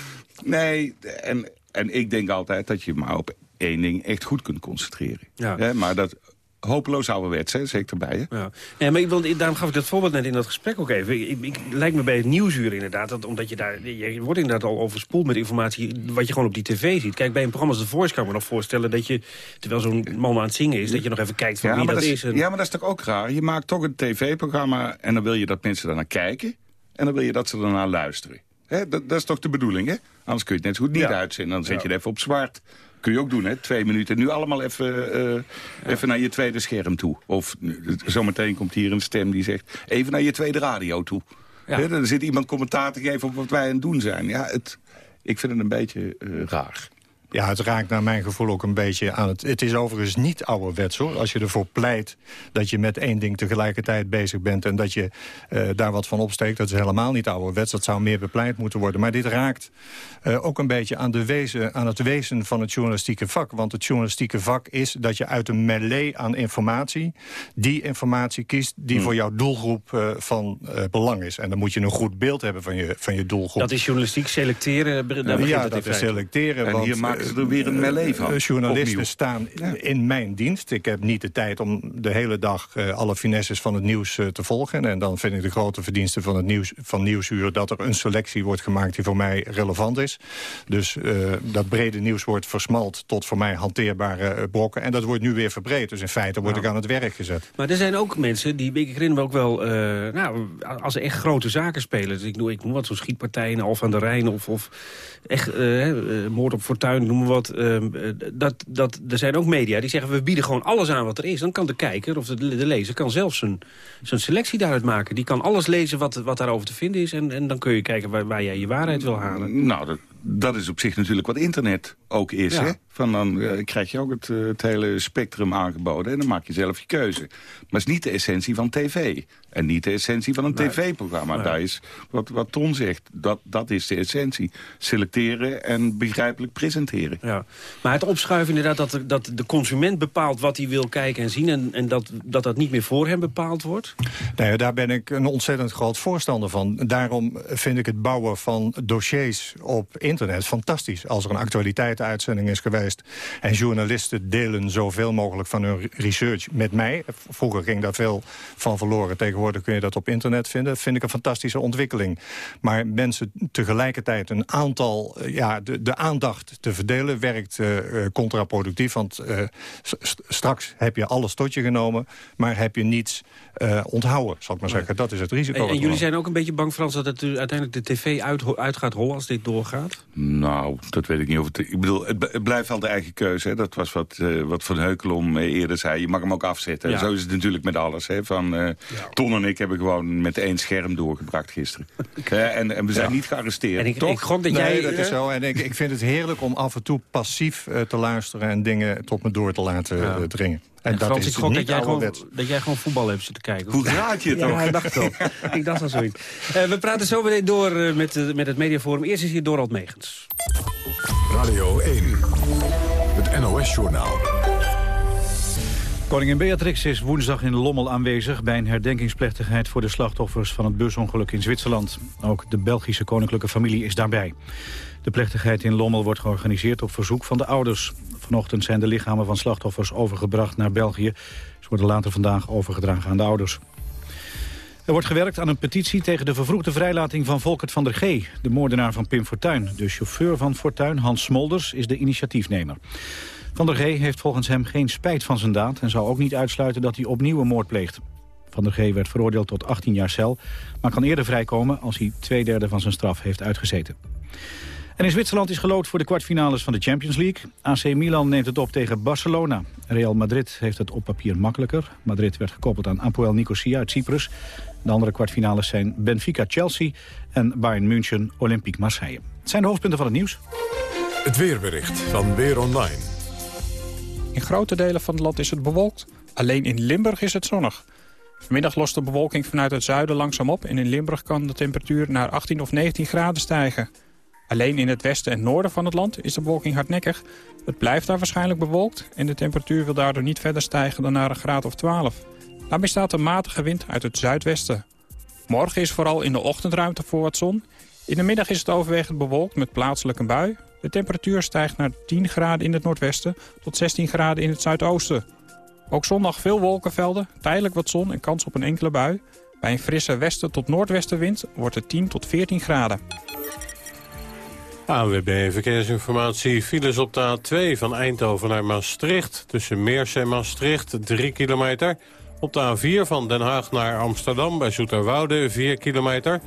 Nee, en, en ik denk altijd dat je maar op één ding echt goed kunt concentreren. Ja. ja maar dat hopeloos ouderwets, hè, zeker erbij. Hè? Ja. Ja, maar ik, want, daarom gaf ik dat voorbeeld net in dat gesprek ook even. Ik, ik, lijkt me bij het nieuwsuur inderdaad, dat, omdat je daar... Je wordt inderdaad al overspoeld met informatie wat je gewoon op die tv ziet. Kijk, bij een programma als The Voice kan ik me nog voorstellen... dat je, terwijl zo'n man aan het zingen is, dat je nog even kijkt van ja, wie dat, dat is. En... Ja, maar dat is toch ook raar? Je maakt toch een tv-programma en dan wil je dat mensen daarnaar kijken... en dan wil je dat ze ernaar luisteren. Hè? Dat, dat, is toch de bedoeling, hè? Anders kun je het net zo goed niet ja. uitzenden. Dan zet je het even op zwart kun je ook doen, hè? Twee minuten. Nu allemaal even, uh, ja. even naar je tweede scherm toe. Of zometeen komt hier een stem die zegt... even naar je tweede radio toe. Ja. He, er zit iemand commentaar te geven op wat wij aan het doen zijn. Ja, het, ik vind het een beetje uh, raar. Ja, het raakt naar mijn gevoel ook een beetje aan het... Het is overigens niet ouderwets, hoor. Als je ervoor pleit dat je met één ding tegelijkertijd bezig bent... en dat je uh, daar wat van opsteekt, dat is helemaal niet ouderwets. Dat zou meer bepleit moeten worden. Maar dit raakt uh, ook een beetje aan, de wezen, aan het wezen van het journalistieke vak. Want het journalistieke vak is dat je uit een melee aan informatie... die informatie kiest die hmm. voor jouw doelgroep uh, van belang is. En dan moet je een goed beeld hebben van je, van je doelgroep. Dat is journalistiek selecteren? Daar ja, dat is selecteren. En want, hier maken ze er weer een melee van. Uh, journalisten opnieuw. staan in mijn dienst. Ik heb niet de tijd om de hele dag alle finesses van het nieuws te volgen. En dan vind ik de grote verdienste van het nieuws, van Nieuwsuur... dat er een selectie wordt gemaakt die voor mij relevant is. Dus dat brede nieuws wordt versmalt tot voor mij hanteerbare brokken. En dat wordt nu weer verbreed. Dus in feite word nou. ik aan het werk gezet. Maar er zijn ook mensen die, ik herinner me ook wel... nou, als er echt grote zaken spelen... Dus ik noem, ik noem wat zo'n schietpartijen of aan de Rijn... of, of echt moord op fortuin, noem wat. Uh, dat, dat, er zijn ook media die zeggen, we bieden gewoon alles aan wat er is. Dan kan de kijker of de, de lezer kan zelf zijn, zijn selectie daaruit maken. Die kan alles lezen wat, wat daarover te vinden is. En, en dan kun je kijken waar, waar jij je waarheid wil halen. Nou, dat, dat is op zich natuurlijk wat internet ook is. Ja. Hè? Van dan eh, krijg je ook het, eh, het hele spectrum aangeboden en dan maak je zelf je keuze. Maar het is niet de essentie van tv. En niet de essentie van een tv-programma. Nee. Daar is wat, wat Ton zegt, dat, dat is de essentie. Selecteren en begrijpelijk presenteren. Ja. Maar het opschuiven inderdaad dat de, dat de consument bepaalt wat hij wil kijken en zien... en, en dat, dat dat niet meer voor hem bepaald wordt? Nee, daar ben ik een ontzettend groot voorstander van. Daarom vind ik het bouwen van dossiers op internet fantastisch. Als er een actualiteitenuitzending is geweest... en journalisten delen zoveel mogelijk van hun research met mij. Vroeger ging daar veel van verloren. Tegenwoordig kun je dat op internet vinden. vind ik een fantastische ontwikkeling. Maar mensen tegelijkertijd een aantal... eh, ja, de, de aandacht te verdelen werkt eh, contraproductief. Want straks heb je alles tot je genomen... maar heb je niets eh, onthouden, zal ik maar zeggen. Dat is het risico. En, jullie zijn ook een beetje bang, Frans... dat het uiteindelijk de tv uit, uit gaat rollen als dit doorgaat? Nou, dat weet ik niet. Of het, ik bedoel, het, blijft wel de eigen keuze. Hè. Dat was wat, eh, wat Van Heukelom eh, eerder zei. Je mag hem ook afzetten. Ja. Zo is het natuurlijk met alles. Hè. Van, eh, Ton en ik hebben gewoon met één scherm doorgebracht gisteren. Eh, en, en we zijn Ja. niet gearresteerd. En ik- toch? ik gok dat nee, jij, dat is zo. En ik, ik vind het heerlijk om af en toe passief eh, te luisteren... en dingen tot me door te laten Ja. dringen. En, dat Frans, is ik gok dat niet jij, gewoon, dat jij gewoon voetbal hebt zitten kijken. Hoe raad je het ja, ook? ik dacht wel. ik dacht al zoiets. Eh, we praten zo meteen door eh, met, eh, met het mediaforum. Eerst is hier Dorald Megens. Radio 1. Het NOS-journaal. Koningin Beatrix is woensdag in Lommel aanwezig... bij een herdenkingsplechtigheid voor de slachtoffers van het busongeluk in Zwitserland. Ook de Belgische koninklijke familie is daarbij. De plechtigheid in Lommel wordt georganiseerd op verzoek van de ouders. Vanochtend zijn de lichamen van slachtoffers overgebracht naar België. Ze worden later vandaag overgedragen aan de ouders. Er wordt gewerkt aan een petitie tegen de vervroegde vrijlating van Volkert van der G. De moordenaar van Pim Fortuyn. De chauffeur van Fortuyn, Hans Smolders, is de initiatiefnemer. Van der G heeft volgens hem geen spijt van zijn daad... en zou ook niet uitsluiten dat hij opnieuw een moord pleegt. Van der G werd veroordeeld tot 18 jaar cel... maar kan eerder vrijkomen als hij twee derde van zijn straf heeft uitgezeten. En in Zwitserland is gelood voor de kwartfinales van de Champions League. AC Milan neemt het op tegen Barcelona. Real Madrid heeft het op papier makkelijker. Madrid werd gekoppeld aan Apoel Nicosia uit Cyprus. De andere kwartfinales zijn Benfica-Chelsea en Bayern München Olympique Marseille. Het zijn de hoofdpunten van het nieuws. Het weerbericht van Weer Online. In grote delen van het land is het bewolkt. Alleen in Limburg is het zonnig. Vanmiddag lost de bewolking vanuit het zuiden langzaam op... en in Limburg kan de temperatuur naar 18 of 19 graden stijgen. Alleen in het westen en noorden van het land is de bewolking hardnekkig. Het blijft daar waarschijnlijk bewolkt... en de temperatuur wil daardoor niet verder stijgen dan naar een graad of 12. Daarbij staat een matige wind uit het zuidwesten. Morgen is vooral in de ochtendruimte voor wat zon. In de middag is het overwegend bewolkt met plaatselijk een bui. De temperatuur stijgt naar 10 graden in het noordwesten tot 16 graden in het zuidoosten. Ook zondag veel wolkenvelden, tijdelijk wat zon en kans op een enkele bui. Bij een frisse westen tot noordwestenwind wordt het 10 tot 14 graden. ANWB Verkeersinformatie. Files op de A2 van Eindhoven naar Maastricht. Tussen Meers en Maastricht, 3 kilometer. Op de A4 van Den Haag naar Amsterdam bij Zoeterwoude, 4 kilometer.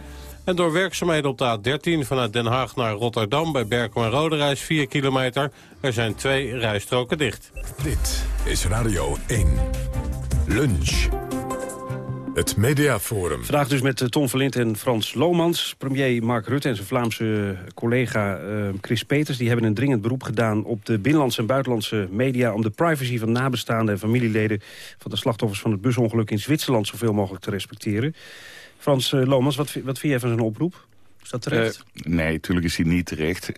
En door werkzaamheden op de A13 vanuit Den Haag naar Rotterdam... bij Berkel en Roderijs, 4 kilometer. Er zijn twee rijstroken dicht. Dit is Radio 1. Lunch. Het Mediaforum. Vandaag dus met eh, Ton Verlint en Frans Lomans. Premier Mark Rutte en zijn Vlaamse collega eh, Chris Peters... die hebben een dringend beroep gedaan op de binnenlandse en buitenlandse media... om de privacy van nabestaanden en familieleden... van de slachtoffers van het busongeluk in Zwitserland... zoveel mogelijk te respecteren. Frans eh, Lomans, wat, wat vind jij van zijn oproep? Is dat terecht? Eh, nee, natuurlijk is hij niet terecht.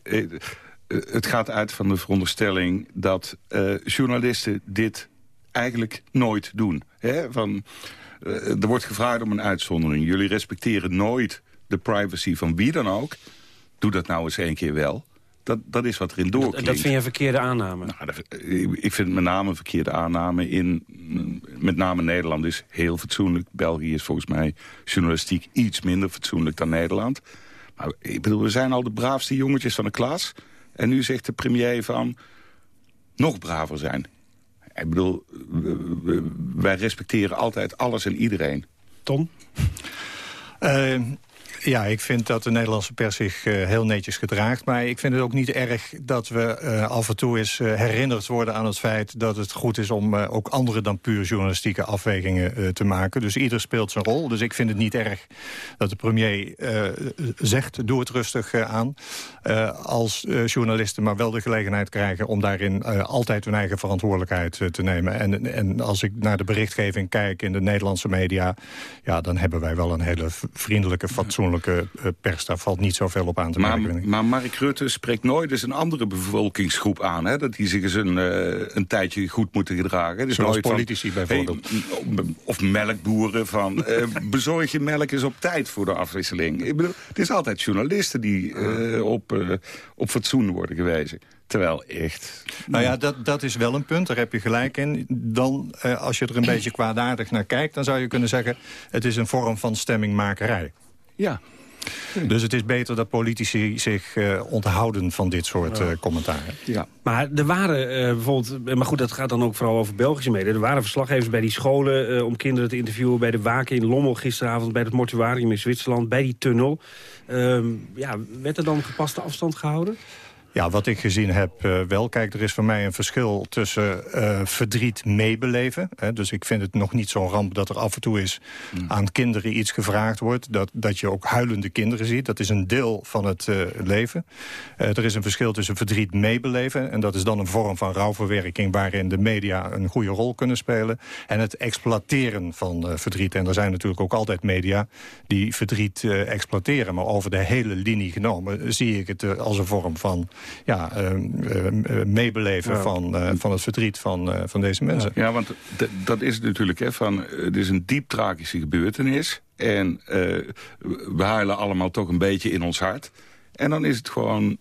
Het gaat uit van de veronderstelling dat eh, journalisten dit eigenlijk nooit doen. Hè? Van, er wordt gevraagd om een uitzondering. Jullie respecteren nooit de privacy van wie dan ook. Doe dat nou eens één keer wel. Dat, dat is wat erin dat, doorklinkt. dat vind je een verkeerde aanname? Nou, dat- ik vind met name een verkeerde aanname. In, met name Nederland is heel fatsoenlijk. België is volgens mij journalistiek iets minder fatsoenlijk dan Nederland. Maar ik bedoel, we zijn al de braafste jongetjes van de klas. En nu zegt de premier van nog braver zijn. Ik bedoel, wij respecteren altijd alles en iedereen. Tom? Eh, Ja, ik vind dat de Nederlandse pers zich uh, heel netjes gedraagt. Maar ik vind het ook niet erg dat we uh, af en toe eens uh, herinnerd worden aan het feit... dat het goed is om ook andere dan puur journalistieke afwegingen te maken. Dus ieder speelt zijn rol. Dus ik vind het niet erg dat de premier zegt, doe het rustig aan. als journalisten maar wel de gelegenheid krijgen... om daarin altijd hun eigen verantwoordelijkheid te nemen. En, en als ik naar de berichtgeving kijk in de Nederlandse media... ja, dan hebben wij wel een hele vriendelijke, fatsoenlijke fatsoenlijke eh, pers. Daar valt niet zoveel op aan te merken. Maar, maar Mark Rutte spreekt nooit eens een andere bevolkingsgroep aan. Hè? Dat die zich eens een, uh, een tijdje goed moeten gedragen. Dus Zoals politici bijvoorbeeld. of melkboeren van... uh, bezorg je melk eens op tijd voor de afwisseling. Ik bedoel, het is altijd journalisten die op, op fatsoen worden gewezen. Terwijl echt... Nou ja, dat, dat is wel een punt, daar heb je gelijk in. Dan, als je er een beetje kwaadaardig naar kijkt... dan zou je kunnen zeggen, het is een vorm van stemmingmakerij. Ja. Dus het is beter dat politici zich uh, onthouden van dit soort uh, commentaren. Ja. Maar er waren uh, bijvoorbeeld, maar goed, dat gaat dan ook vooral over Belgische media. Er waren verslaggevers bij die scholen om kinderen te interviewen... bij de Waken in Lommel gisteravond, bij het mortuarium in Zwitserland... bij die tunnel. Ehm, ja, werd er dan gepaste afstand gehouden? Ja, wat ik gezien heb uh, wel. Kijk, er is voor mij een verschil tussen uh, verdriet meebeleven. Hè, dus ik vind het nog niet zo'n ramp dat er af en toe is mm. aan kinderen iets gevraagd wordt. Dat, dat je ook huilende kinderen ziet. Dat is een deel van het uh, leven. er is een verschil tussen verdriet meebeleven. En dat is dan een vorm van rouwverwerking waarin de media een goede rol kunnen spelen. En het exploiteren van verdriet. En er zijn natuurlijk ook altijd media die verdriet exploiteren. Maar over de hele linie genomen zie ik het als een vorm van ja, ehm, ehm, eh, meebeleven van, eh, van het verdriet van, eh, van deze mensen. Ja, want dat is natuurlijk, hè, van, het is een diep tragische gebeurtenis. En we huilen allemaal toch een beetje in ons hart. En dan is het gewoon,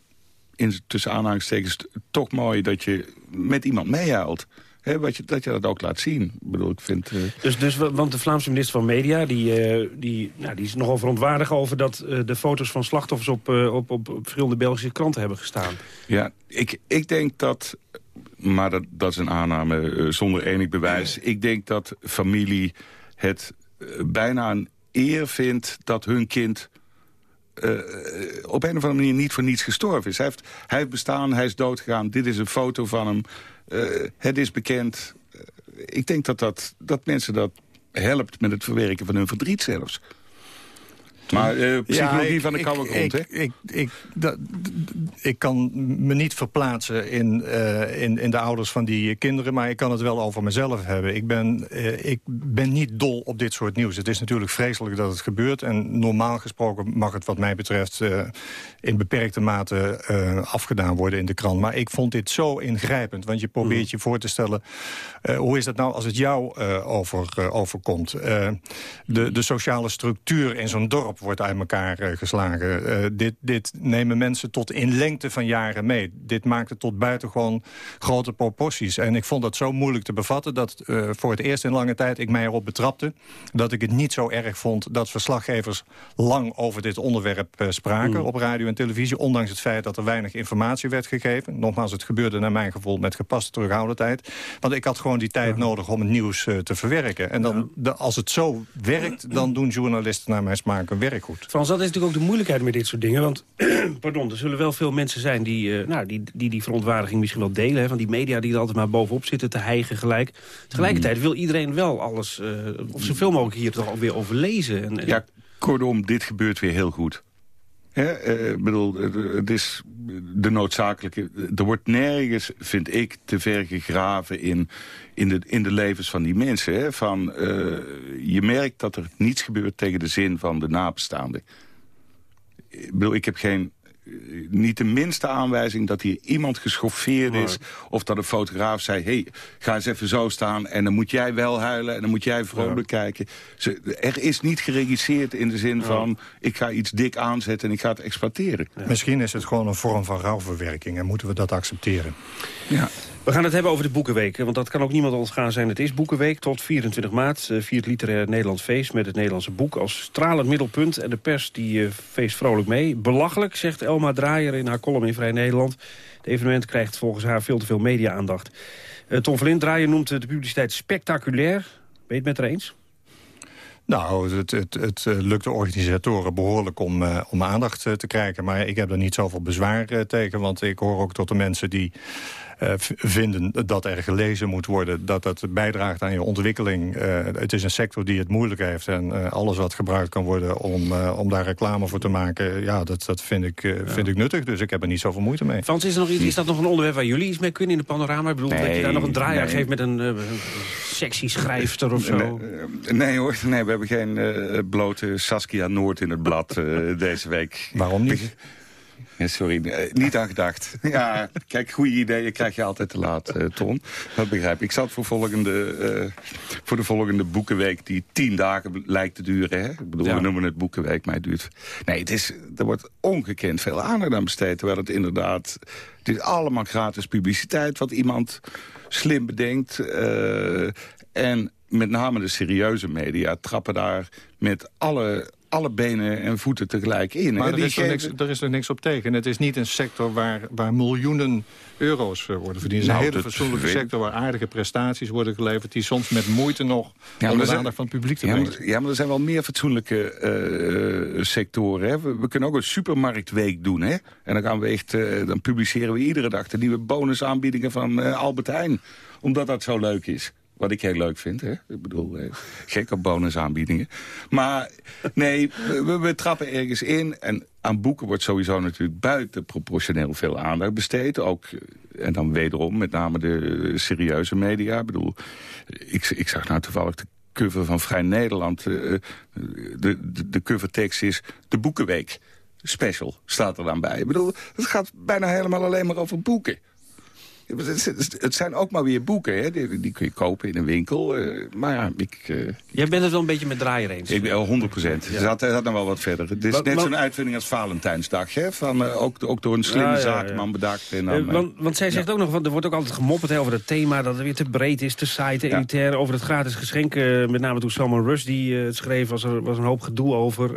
in, tussen aanhalingstekens, toch mooi dat je met iemand meehuilt wat je, dat je dat ook laat zien. Ik bedoel, ik vind, uh... dus, dus, want de Vlaamse minister van Media... die, uh, die, nou, die is nogal verontwaardigd over dat uh, de foto's van slachtoffers... Op, op, op, op verschillende Belgische kranten hebben gestaan. Ja, ik, ik denk dat... Maar dat, dat is een aanname zonder enig bewijs. Ik denk dat familie het bijna een eer vindt... dat hun kind... op een of andere manier niet voor niets gestorven is. Hij heeft, hij bestaan, hij is doodgegaan. Dit is een foto van hem. Uh, het is bekend. Uh, ik denk dat, dat, dat mensen dat helpt met het verwerken van hun verdriet zelfs. Maar uh, psychologie ja, van de koude grond, ik, hè? Ik, ik, dat, ik kan me niet verplaatsen in, uh, in, in de ouders van die kinderen... maar ik kan het wel over mezelf hebben. Ik ben, uh, ik ben niet dol op dit soort nieuws. Het is natuurlijk vreselijk dat het gebeurt... en normaal gesproken mag het wat mij betreft... in beperkte mate afgedaan worden in de krant. Maar ik vond dit zo ingrijpend, want je probeert mm. je voor te stellen... hoe is dat nou als het jou over, overkomt? de, de sociale structuur in zo'n dorp wordt uit elkaar eh, geslagen. Uh, dit, dit nemen mensen tot in lengte van jaren mee. Dit maakt het tot buitengewoon grote proporties. En ik vond dat zo moeilijk te bevatten... dat uh, voor het eerst in lange tijd ik mij erop betrapte... dat ik het niet zo erg vond dat verslaggevers lang over dit onderwerp spraken... Mm. op radio en televisie, ondanks het feit dat er weinig informatie werd gegeven. Nogmaals, het gebeurde naar mijn gevoel met gepaste terughoudendheid. Want ik had gewoon die tijd nodig om het nieuws te verwerken. En dan, de, als het zo werkt, dan doen journalisten naar mijn smaak een werk goed. Frans, dat is natuurlijk ook de moeilijkheid met dit soort dingen. Want, pardon, er zullen wel veel mensen zijn die, uh, nou, die, die die verontwaardiging misschien wel delen. Hè, van die media die er altijd maar bovenop zitten te hijgen gelijk. Tegelijkertijd hmm. wil iedereen wel alles, uh, of zoveel mogelijk hier toch alweer over lezen. En, Ja, kortom, dit gebeurt weer heel goed. Ja, uh, bedoel, het is de noodzakelijke... Er wordt nergens, vind ik, te ver gegraven in, in, de, in de levens van die mensen. Hè? Van, uh, je merkt dat er niets gebeurt tegen de zin van de nabestaanden. Ik bedoel, ik heb geen niet de minste aanwijzing dat hier iemand geschoffeerd is... of dat een fotograaf zei, hey, ga eens even zo staan... en dan moet jij wel huilen en dan moet jij vrolijk kijken. er is niet geregisseerd in de zin van... ik ga iets dik aanzetten en ik ga het exploiteren. Misschien is het gewoon een vorm van rouwverwerking... en moeten we dat accepteren. Ja. We gaan het hebben over de Boekenweek, want dat kan ook niemand ontgaan zijn. Het is Boekenweek tot 24 maart, uh, viert literair Nederland feest... met het Nederlandse boek als stralend middelpunt. En de pers die uh, feest vrolijk mee. Belachelijk, zegt Elma Draaier in haar column in Vrij Nederland. Het evenement krijgt volgens haar veel te veel media-aandacht. Uh, Tom Verlind Draaier noemt de publiciteit spectaculair. Ben je het met haar eens? Nou, het, het, het eh, lukt de organisatoren behoorlijk om, om aandacht te krijgen. Maar ik heb er niet zoveel bezwaar tegen. Want ik hoor ook tot de mensen die vinden dat er gelezen moet worden... dat dat bijdraagt aan je ontwikkeling. Uh, het is een sector die het moeilijk heeft. En uh, alles wat gebruikt kan worden om, om daar reclame voor te maken... ja, dat, dat vind, ik, ja. vind ik nuttig. Dus ik heb er niet zoveel moeite mee. Frans, is, er nog iets, is dat nog een onderwerp waar jullie iets mee kunnen in de panorama? Ik bedoel, nee, dat je daar nog een draai aan nee. geeft met een sexy schrijfster of zo? Nee, nee hoor, nee, we hebben geen blote Saskia Noord in het blad deze week. Waarom niet? Sorry, uh, niet aan gedacht. Ja, kijk, goede ideeën krijg je altijd te laat, uh, Ton. Dat begrijp ik. Ik zat voor, volgende, uh, voor de volgende boekenweek die tien dagen lijkt te duren. Hè? Ik bedoel, ja. we noemen het boekenweek, maar het duurt... Nee, het is, er wordt ongekend veel aandacht aan besteed. Terwijl het inderdaad... Het is allemaal gratis publiciteit wat iemand slim bedenkt. en met name de serieuze media trappen daar met alle alle benen en voeten tegelijk in. Maar er is, er, niks, er is er niks op tegen. Het is niet een sector waar, waar miljoenen euro's worden verdiend. Het is nou, een hele fatsoenlijke sector waar aardige prestaties worden geleverd... die soms met moeite nog ja, onder de aandacht van het publiek te brengen. Ja, ja, maar er zijn wel meer fatsoenlijke uh, sectoren. Hè. We, we, kunnen ook een supermarktweek doen. Hè. En dan, gaan we echt, uh, dan publiceren we iedere dag de nieuwe bonusaanbiedingen van uh, Albert Heijn. Omdat dat zo leuk is. Wat ik heel leuk vind, hè? Ik bedoel, eh, gekke bonusaanbiedingen. Maar nee, we, trappen ergens in. En aan boeken wordt sowieso natuurlijk buiten proportioneel veel aandacht besteed. Ook, en dan wederom met name de serieuze media. Ik bedoel, ik, ik zag nou toevallig de cover van Vrij Nederland. De, de, de covertekst is de Boekenweek. Special staat er dan bij. Ik bedoel, het gaat bijna helemaal alleen maar over boeken. Het zijn ook maar weer boeken, hè? Die, die kun je kopen in een winkel. Uh, maar ja, ik... Uh, Jij bent het wel een beetje met draaien eens. Ik ben 100 procent. Ja. Zat, zat nog wel wat verder. Het is net zo'n uitvinding als Valentijnsdag, hè? Van, uh, ook, ook door een slimme ja, zaakman bedacht. En dan, want, want zij zegt ook nog, want er wordt ook altijd gemopperd over het thema... dat het weer te breed is, te saai, te elitair. Over het gratis geschenk, met name toen Salman Rushdie het schreef... was er was een hoop gedoe over...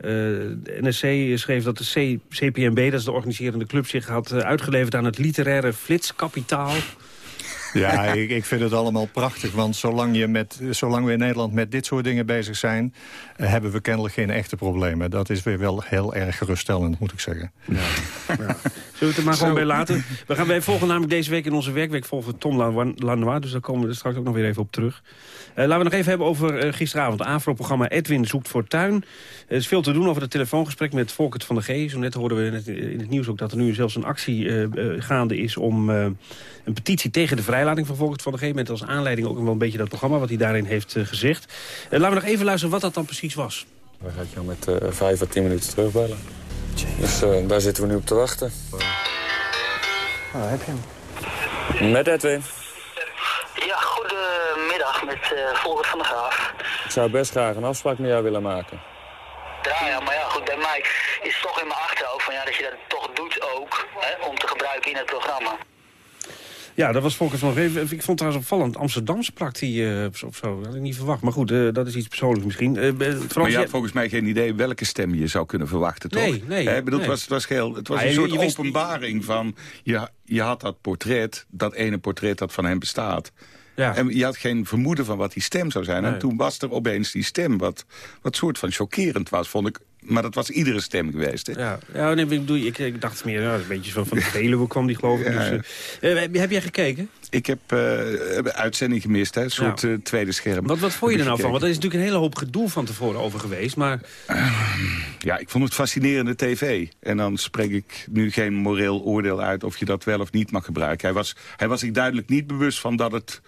Uh, de NSC schreef dat de C CPMB, dat is de organiserende club... zich had uitgeleverd aan het literaire flitskapitaal. Ja, ik, ik, vind het allemaal prachtig. Want zolang, je met, zolang we in Nederland met dit soort dingen bezig zijn... Uh, hebben we kennelijk geen echte problemen. Dat is weer wel heel erg geruststellend, moet ik zeggen. Ja. ja. Zullen we het er maar gewoon bij laten? We gaan wij volgen namelijk deze week in onze werkweek volgen Tom Lanois. Dus daar komen we er straks ook nog weer even op terug. Uh, laten we nog even hebben over uh, gisteravond. Het AVRO-programma Edwin zoekt fortuin. Er is veel te doen over het telefoongesprek met Volkert van de G. Zo net hoorden we in het nieuws ook dat er nu zelfs een actie gaande is... om een petitie tegen de vrijlating van Volkert van de G... met als aanleiding ook wel een beetje dat programma wat hij daarin heeft gezegd. laten we nog even luisteren wat dat dan precies was. Dan ga ik jou met uh, vijf à tien minuten terugbellen. Dus uh, daar zitten we nu op te wachten. Oh, heb je hem. Met Edwin. Ja, goedemiddag met uh, van der Graaf. Ik zou best graag een afspraak met jou willen maken. Ja, ja, maar ja, goed, bij mij is het toch in mijn achterhoofd van, ja, dat je dat toch doet ook, hè, om te gebruiken in het programma. Ja, dat was Volker van Reven. Ik vond het trouwens opvallend. Amsterdam sprak hij uh, of zo. Dat had ik niet verwacht. Maar goed, uh, dat is iets persoonlijks misschien. Uh, Frans, maar je had volgens mij geen idee welke stem je zou kunnen verwachten, toch? Nee, nee. He, bedoel, nee. Het was, het was, heel, het was ah, een soort je, je openbaring van... Je, je had dat portret, dat ene portret dat van hem bestaat. Ja. En je had geen vermoeden van wat die stem zou zijn. Nee. En toen was er opeens die stem, wat, wat soort van chockerend was, vond ik maar dat was iedere stem geweest, hè? Ja, ja nee, ik, bedoel, ik, ik dacht meer, ja, een beetje van, van de Veluwe kwam die, geloof ik. Ja, dus, uh, heb jij gekeken? Ik heb uh, uitzending gemist, hè, een soort uh, tweede scherm. Wat, wat vond je er nou van? Want er is natuurlijk een hele hoop gedoe van tevoren over geweest, maar... ja, ik vond het fascinerende tv. En dan spreek ik nu geen moreel oordeel uit of je dat wel of niet mag gebruiken. Hij was, hij was zich duidelijk niet bewust van dat het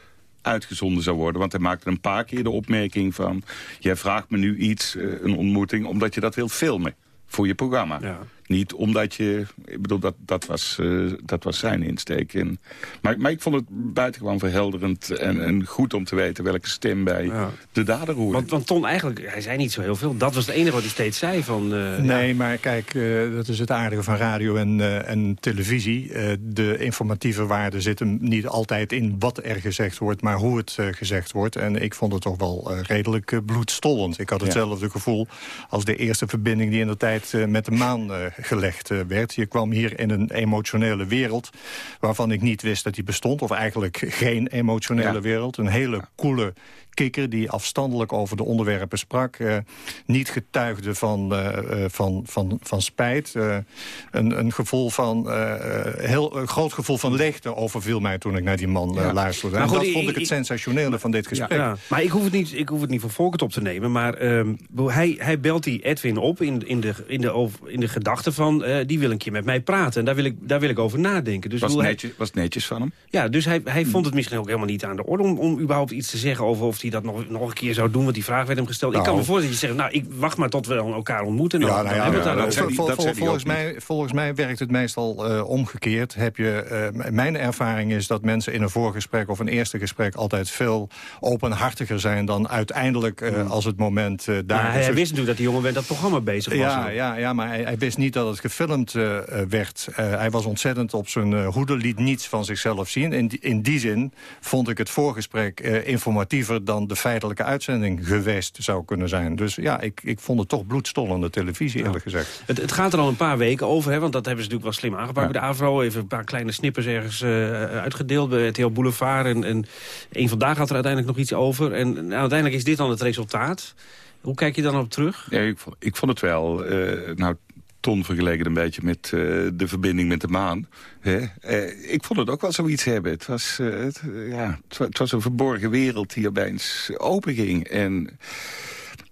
uitgezonden zou worden. Want hij maakte een paar keer de opmerking van... jij vraagt me nu iets, een ontmoeting, omdat je dat wilt filmen voor je programma. Ja. Niet omdat je... Ik bedoel, dat, dat, was, uh, dat was zijn insteek. En, maar, maar ik vond het buitengewoon verhelderend en, en goed om te weten welke stem bij ja. de dader hoorde. Want, want Ton, eigenlijk, hij zei niet zo heel veel. Dat was het enige wat hij steeds zei. Van, uh, nee, ja. maar kijk, uh, dat is het aardige van radio en, en televisie. de informatieve waarde zit hem niet altijd in wat er gezegd wordt... maar hoe het gezegd wordt. En ik vond het toch wel redelijk bloedstollend. Ik had hetzelfde gevoel als de eerste verbinding die in de tijd met de maan gelegd eh, werd. Je kwam hier in een emotionele wereld waarvan ik niet wist dat die bestond. Of eigenlijk geen emotionele ja. wereld. Een hele koele, kikker die afstandelijk over de onderwerpen sprak. eh, niet getuigde van, eh, eh, van, van, van spijt. eh, een, een gevoel van, eh, eh, heel een groot gevoel van leegte overviel mij toen ik naar die man Ja. luisterde. Maar En goed, dat ik- vond ik het ik- sensationele van dit gesprek. Ja, maar ik hoef het niet, ik hoef het niet voor Volkert op te nemen. Maar ehm, hij, hij belt die Edwin op in, in, de, in, de, in de gedachte van... eh, die wil een keer met mij praten. En daar wil ik, daar wil ik over nadenken. Dus was, hij- netjes, was netjes van hem. Ja, dus hij, hij vond het misschien ook helemaal niet aan de orde... om, om überhaupt iets te zeggen over of hij dat nog, nog een keer zou doen... want die vraag werd hem gesteld. ik kan Nou. me voorstellen dat je zegt... nou, ik wacht maar tot we elkaar ontmoeten... en dan, Ja, dan nou ja, hebben we het ja, daarover. vol- vol- volgens, mij, volgens mij werkt het meestal eh, omgekeerd. Heb je, eh, mijn ervaring is dat mensen in een voorgesprek of een eerste gesprek... altijd veel openhartiger zijn dan uiteindelijk eh, als het moment eh, daar is. hij, hij Dus- wist natuurlijk dat die jongen met dat programma bezig was. ja, ja, ja, maar hij, hij wist niet dat het gefilmd werd. Eh, hij was ontzettend op zijn hoede, liet niets van zichzelf zien. In die, in die zin vond ik het voorgesprek eh, informatiever... dan de feitelijke uitzending geweest zou kunnen zijn. Dus ja, ik, ik vond het toch bloedstollende televisie, eerlijk gezegd. Het, het gaat er al een paar weken over, hè, want dat hebben ze natuurlijk wel slim aangepakt bij de AVRO. Even een paar kleine snippers ergens eh, uitgedeeld bij RTL Boulevard. En, en één vandaag had er uiteindelijk nog iets over. En nou, uiteindelijk is dit dan het resultaat. Hoe kijk je dan op terug? Ja, ik, vond, ik vond het wel... eh, nou, Vergeleken een beetje met eh, de verbinding met de maan. Hè? Eh, ik vond het ook wel zoiets hebben. Het was, eh, ja, het, wa- het was een verborgen wereld die opeens open ging. En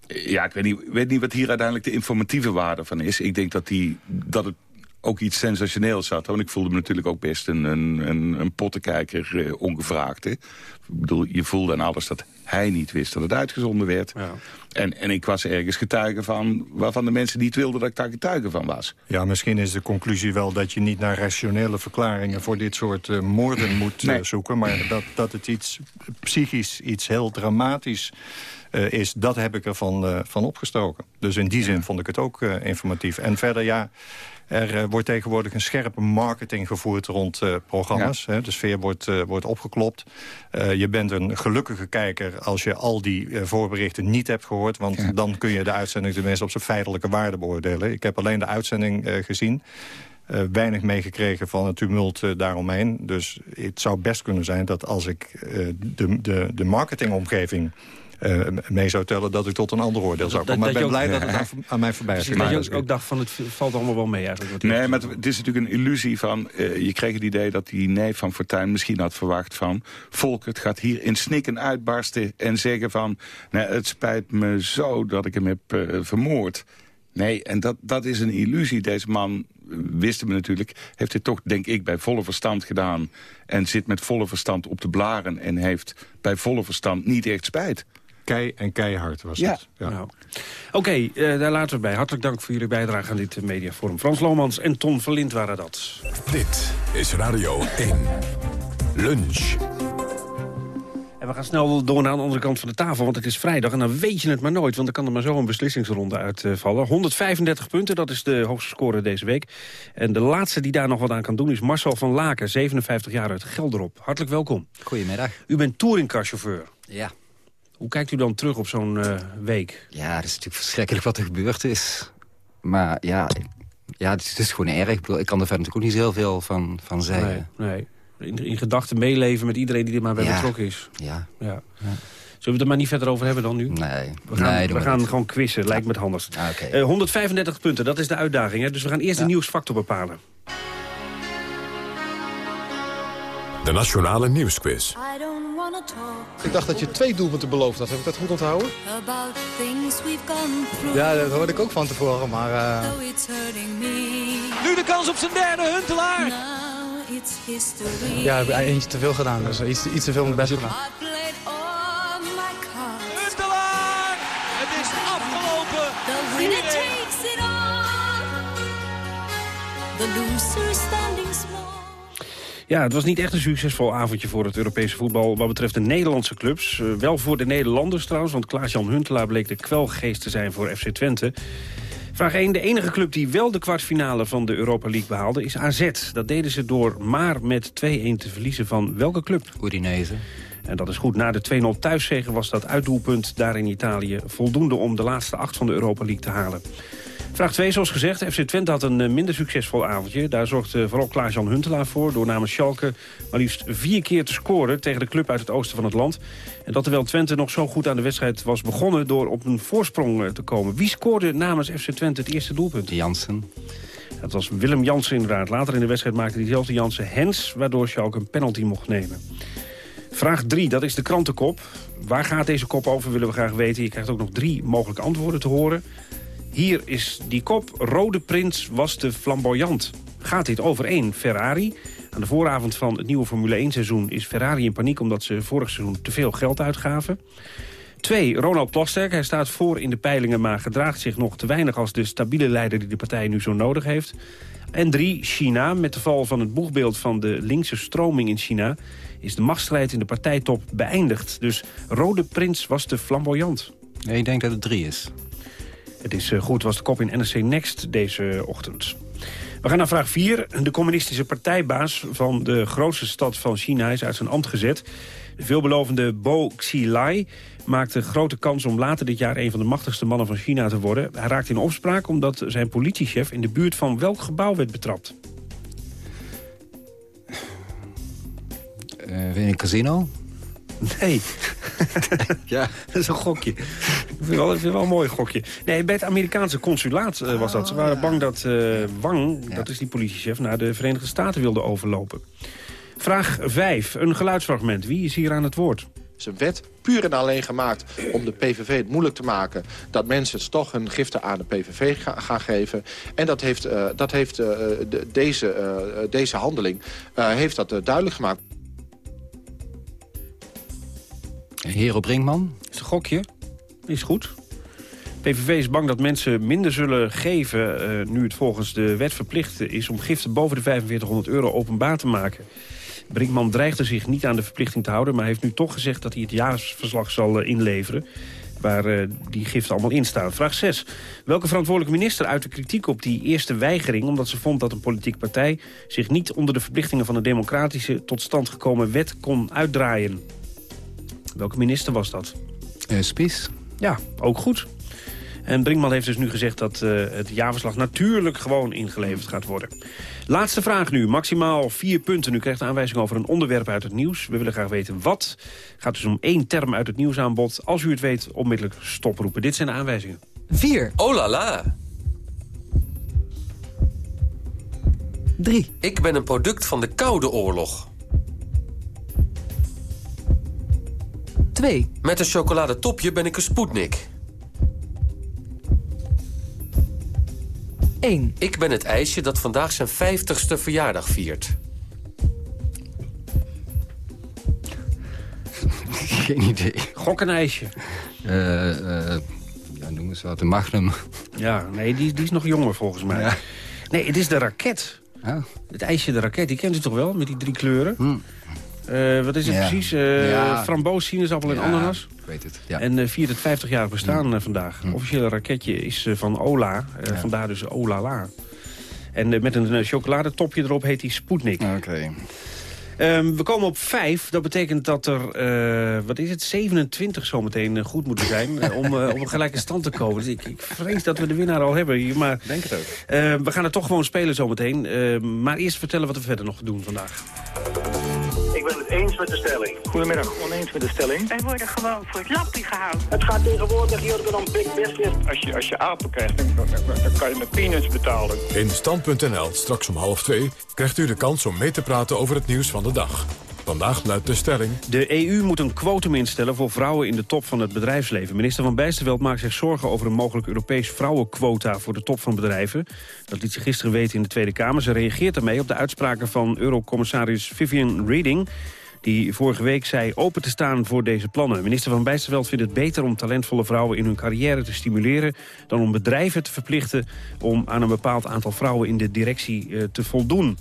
ja, ik weet niet, weet niet wat hier uiteindelijk de informatieve waarde van is. Ik denk dat, die, dat het ook iets sensationeels had. Want ik voelde me natuurlijk ook best een, een, een, een pottenkijker eh, ongevraagd. Hè? Ik bedoel, je voelde aan alles dat hij niet wist dat het uitgezonden werd. En, en ik was ergens getuige van... waarvan de mensen niet wilden dat ik daar getuige van was. Ja, misschien is de conclusie wel dat je niet naar rationele verklaringen... voor dit soort eh, moorden moet eh, zoeken. Maar dat, dat het iets psychisch, iets heel dramatisch is... dat heb ik ervan van, van opgestoken. Dus in die zin vond ik het ook informatief. En verder, ja... Er eh, wordt tegenwoordig een scherpe marketing gevoerd rond eh, programma's. De sfeer wordt, eh, wordt opgeklopt. Je bent een gelukkige kijker als je al die voorberichten niet hebt gehoord. Want dan kun je de uitzending tenminste op zijn feitelijke waarde beoordelen. Ik heb alleen de uitzending gezien. Weinig meegekregen van het tumult daaromheen. Dus het zou best kunnen zijn dat als ik de, de, de marketingomgeving eh, mee zou tellen... dat ik tot een ander oordeel zou komen. Maar ik ben blij dat het aan, aan mij voorbij is Precies, dat je gegaan. ook, ook dacht van het valt allemaal wel mee eigenlijk. Nee, maar het, is natuurlijk een illusie van... eh, je kreeg het idee dat die neef van Fortuyn misschien had verwacht van... Volk, het gaat hier in snikken uitbarsten en zeggen van... Nee, het spijt me zo dat ik hem heb eh, vermoord. Nee, en dat, dat is een illusie. Deze man, wisten we natuurlijk, heeft dit toch, denk ik, bij volle verstand gedaan. En zit met volle verstand op de blaren en heeft bij volle verstand niet echt spijt. Kei en keihard was Ja. het. Ja. Nou. Oké, eh, daar laten we bij. Hartelijk dank voor jullie bijdrage aan dit eh, mediaforum. Frans Lomans en Ton Verlind waren dat. Dit is Radio 1. Lunch. En we gaan snel door naar de andere kant van de tafel, want het is vrijdag. En dan weet je het maar nooit, want dan kan er maar zo een beslissingsronde uitvallen. 135 punten, dat is de hoogste score deze week. En de laatste die daar nog wat aan kan doen is Marcel van Laken, 57 jaar uit Gelderop. Hartelijk welkom. Goedemiddag. U bent touringcarchauffeur. Ja. Hoe kijkt u dan terug op zo'n eh, week? Ja, het is natuurlijk verschrikkelijk wat er gebeurd is. Maar ja, ja het, is, het is gewoon erg. Ik, bedoel, ik kan er verder natuurlijk ook niet heel veel van, van zeggen. Nee, nee. In, in gedachten meeleven met iedereen die er maar bij Ja. betrokken is. Ja. ja. Zullen we het er maar niet verder over hebben dan nu? Nee. We gaan, Nee, we gaan niet. gewoon quizzen, lijkt me het handigst. Ah, oké. Eh, 135 punten, dat is de uitdaging. Hè? Dus we gaan eerst de nieuwsfactor bepalen. De Nationale Nieuwsquiz. I don't Ik dacht dat je twee doelpunten beloofd had. Heb ik dat goed onthouden? about things we've gone through. Ja, dat hoorde ik ook van tevoren, maar... eh. Nu de kans op zijn derde, Huntelaar! Ja, ik heb eentje te veel gedaan, dus iets, iets te veel mijn best gedaan. Huntelaar! Het is afgelopen! The winner takes it all. The loser standing small. Ja, het was niet echt een succesvol avondje voor het Europese voetbal... wat betreft de Nederlandse clubs. Eh, wel voor de Nederlanders trouwens, want Klaas-Jan Huntelaar... bleek de kwelgeest te zijn voor FC Twente. Vraag 1. De enige club die wel de kwartfinale van de Europa League behaalde is AZ. Dat deden ze door maar met 2-1 te verliezen van welke club? Udinese. En dat is goed. Na de 2-0 thuiszegen was dat uitdoelpunt daar in Italië... voldoende om de laatste acht van de Europa League te halen. Vraag 2, zoals gezegd. FC Twente had een eh, minder succesvol avondje. Daar zorgde vooral Klaas-Jan Huntelaar voor... door namens Schalke maar liefst vier keer te scoren... tegen de club uit het oosten van het land. En dat terwijl Twente nog zo goed aan de wedstrijd was begonnen... door op een voorsprong eh, te komen. Wie scoorde namens FC Twente het eerste doelpunt? Jansen. Dat was Willem Jansen inderdaad. Later in de wedstrijd maakte diezelfde Jansen Hens... waardoor Schalke een penalty mocht nemen. Vraag 3, dat is de krantenkop. Waar gaat deze kop over, willen we graag weten. Je krijgt ook nog drie mogelijke antwoorden te horen. Hier is die kop. Rode Prins was te flamboyant. Gaat dit over één Ferrari? Aan de vooravond van het nieuwe Formule 1 seizoen is Ferrari in paniek... omdat ze vorig seizoen te veel geld uitgaven. Twee, Ronald Plasterk. Hij staat voor in de peilingen, maar gedraagt zich nog te weinig... als de stabiele leider die de partij nu zo nodig heeft. En drie, China. Met de val van het boegbeeld van de linkse stroming in China... is de machtsstrijd in de partijtop beëindigd. Dus Rode Prins was te flamboyant. Nee, ik denk dat het drie is. Het is eh, goed, was de kop in NRC Next deze ochtend. We gaan naar vraag 4. De communistische partijbaas van de grootste stad van China is uit zijn ambt gezet. De veelbelovende Bo Xilai maakte grote kans om later dit jaar... een van de machtigste mannen van China te worden. Hij raakte in opspraak omdat zijn politiechef in de buurt van welk gebouw werd betrapt? Uh, weer een casino? Nee. ja. Dat is een gokje. Ik vind wel, ik vind wel een mooi gokje. Nee, bij het Amerikaanse consulaat uh, was dat. Ze waren bang dat uh, Wang, dat is die politiechef... naar de Verenigde Staten wilde overlopen. Vraag 5. Een geluidsfragment. Wie is hier aan het woord? is een wet puur en alleen gemaakt om de PVV het moeilijk te maken... dat mensen toch hun giften aan de PVV ga, gaan geven. En dat heeft, uh, dat heeft uh, de, deze, uh, deze handeling heeft dat duidelijk gemaakt. Hero Brinkman. Is een gokje. Is goed. PVV is bang dat mensen minder zullen geven... nu het volgens de wet verplicht is om giften boven de 4500 euro openbaar te maken. Brinkman dreigde zich niet aan de verplichting te houden... maar heeft nu toch gezegd dat hij het jaarsverslag zal uh, inleveren waar uh, die giften allemaal in staan. Vraag 6. Welke verantwoordelijke minister uit de kritiek op die eerste weigering... omdat ze vond dat een politieke partij zich niet onder de verplichtingen... van een democratische tot stand gekomen wet kon uitdraaien? Welke minister was dat? Uh, Spies. Ja, ook goed. En Brinkman heeft dus nu gezegd dat uh, het jaarverslag natuurlijk gewoon ingeleverd gaat worden. Laatste vraag nu, maximaal vier punten. U krijgt een aanwijzing over een onderwerp uit het nieuws. We willen graag weten wat. Het gaat dus om één term uit het nieuwsaanbod. Als u het weet, onmiddellijk stoproepen. Dit zijn de aanwijzingen. 4. Oh la la. 3. Ik ben een product van de Koude Oorlog. 2. Met een chocoladetopje ben ik een Sputnik. 1. Ik ben het ijsje dat vandaag zijn 50ste verjaardag viert. Geen idee. Gok een ijsje. Uh, uh, ja, noem eens wat, de Magnum. Ja, nee, die, die is nog jonger volgens mij. Ja. Nee, het is de raket. Ja. Het ijsje de raket, die kent u toch wel, met die drie kleuren? Hm. Uh, wat is het ja. precies? Uh, ja. Framboos, sinaasappel en ananas. Ik weet het, ja. En uh, viert het 50 jaar bestaan vandaag. Hm. Officiële raketje is van Ola, vandaar dus Olala. En met een chocoladetopje erop heet die Sputnik. Oké. Okay. Um, we komen op 5. Dat betekent dat er, uh, wat is het, 27 zometeen goed moeten zijn... uh, om op een gelijke stand te komen. Dus ik, ik, vrees dat we de winnaar al hebben hier. Maar, Denk het ook. we gaan het toch gewoon spelen zometeen. maar eerst vertellen wat we verder nog doen vandaag. Eens met de stelling. Goedemiddag, oneens met de stelling. Wij worden gewoon voor het lappie gehouden. Het gaat tegenwoordig hier om big business. Als je, als je apen krijgt, dan, dan, dan kan je met peanuts betalen. In Stand.nl, straks om half twee, krijgt u de kans om mee te praten over het nieuws van de dag. Vandaag luidt de stelling... De EU moet een quotum instellen voor vrouwen in de top van het bedrijfsleven. Minister van Bijsterveld maakt zich zorgen over een mogelijk Europees vrouwenquota voor de top van bedrijven. Dat liet ze gisteren weten in de Tweede Kamer. Ze reageert daarmee op de uitspraken van eurocommissaris Vivian Reding die vorige week zei open te staan voor deze plannen. Minister van Bijsterveld vindt het beter om talentvolle vrouwen in hun carrière te stimuleren... dan om bedrijven te verplichten om aan een bepaald aantal vrouwen in de directie uh, te voldoen.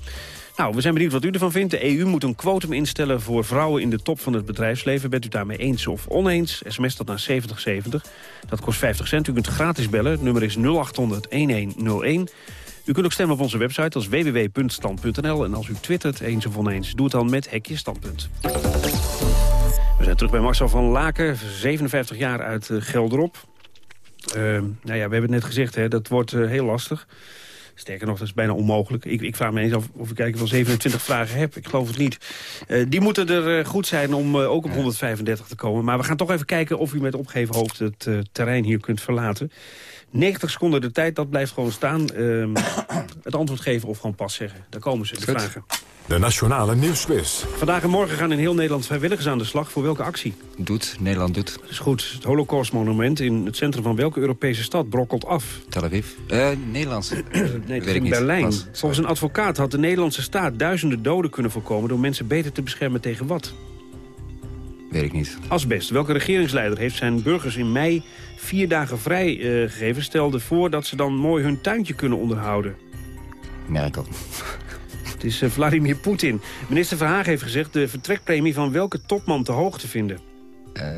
Nou, we zijn benieuwd wat u ervan vindt. De EU moet een quotum instellen voor vrouwen in de top van het bedrijfsleven. Bent u daarmee eens of oneens? SMS dat naar 7070. Dat kost 50 cent. U kunt gratis bellen. Het nummer is 0800-1101. U kunt ook stemmen op onze website, is www.stand.nl. En als u twittert eens of oneens, doe het dan met Hekje Standpunt. We zijn terug bij Marcel van Laken, 57 jaar uit Gelderop. nou ja, we hebben het net gezegd, hè, dat wordt eh, heel lastig. Sterker nog, dat is bijna onmogelijk. Ik, ik vraag me eens af of ik kijken van 27 vragen heb. Ik geloof het niet. Eh, die moeten er eh, goed zijn om eh, ook op 135 te komen. Maar we gaan toch even kijken of u met opgeven hoofd het eh, terrein hier kunt verlaten. 90 seconden de tijd, dat blijft gewoon staan. Ehm, het antwoord geven of gewoon pas zeggen. Daar komen ze, de Goed. vragen. De Nationale Nieuwsquiz. Vandaag en morgen gaan in heel Nederland vrijwilligers aan de slag. Voor welke actie? Doet, Nederland doet. Dat is goed. Het Holocaustmonument in het centrum van welke Europese stad brokkelt af? Tel Aviv. Eh, Nederlands. Nee, dat Weet is ik in niet. Berlijn. Pas. Volgens een advocaat had de Nederlandse staat duizenden doden kunnen voorkomen... door mensen beter te beschermen tegen wat? Weet ik niet. Asbest. Welke regeringsleider heeft zijn burgers in mei vier dagen vrij eh, gegeven... stelde voor dat ze dan mooi hun tuintje kunnen onderhouden? Merkel. Het is eh, Vladimir Poetin. Minister Verhagen heeft gezegd de vertrekpremie van welke topman te hoog te vinden. Eh,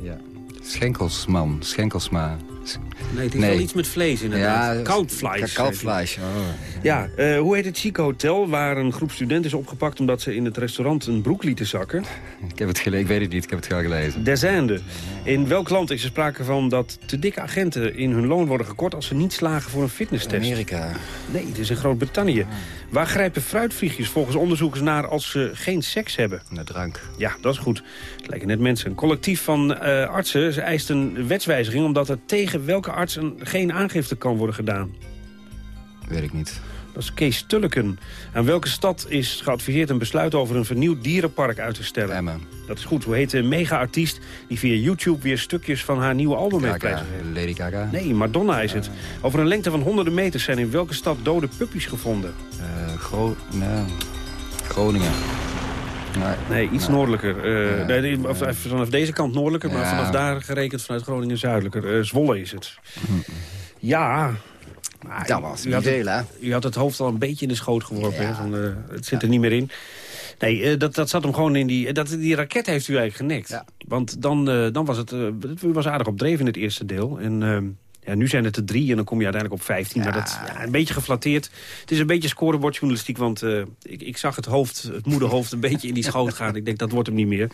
ja. Schenkelsman. Schenkelsma. Nee, het is wel iets met vlees inderdaad. Ja, Kalbvlees. Kalbvlees. Oh. Ja, eh, hoe heet het chique hotel waar een groep studenten is opgepakt... omdat ze in het restaurant een broek lieten zakken? Ik heb het gelezen. Ik weet het niet. Ik heb het graag gelezen. Desende. In welk land is er sprake van dat te dikke agenten in hun loon worden gekort... als ze niet slagen voor een fitnesstest? Amerika. Nee, het is in Groot-Brittannië. Waar grijpen fruitvliegjes volgens onderzoekers naar als ze geen seks hebben? Naar drank. Ja, dat is goed. Het lijken net mensen. Een collectief van eh, artsen ze eist een wetswijziging... omdat er tegen welke arts een, geen aangifte kan worden gedaan. Weet ik niet. Dat is Kees Tulleken. Aan welke stad is geadviseerd een besluit over een vernieuwd dierenpark uit te stellen? Emmen. Dat is goed. Hoe heet de mega-artiest die via YouTube weer stukjes van haar nieuwe album heeft prijsgegeven? Lady Gaga. Nee, Madonna is het. Over een lengte van honderden meters zijn in welke stad dode puppies gevonden? Eh, Gro Groningen. Nee, Nee, iets noordelijker. Nee, even vanaf deze kant noordelijker, maar vanaf daar gerekend vanuit Groningen zuidelijker. Eh, Zwolle is het. Ja. Maar Dat was u veel, hè? u had het hoofd al een beetje in de schoot geworpen. Ja. hè, Van, het zit er niet meer in. Nee, dat, dat zat hem gewoon in die... Dat, die raket heeft u eigenlijk genekt. Ja. Want dan, dan was het... u was aardig op dreef in het eerste deel. En... ja, nu zijn het er drie en dan kom je uiteindelijk op 15. Maar dat ja, een beetje geflatteerd. Het is een beetje scorebordjournalistiek, want eh, ik, ik zag het hoofd, het moederhoofd een beetje in die schoot gaan. Ik denk, dat wordt hem niet meer.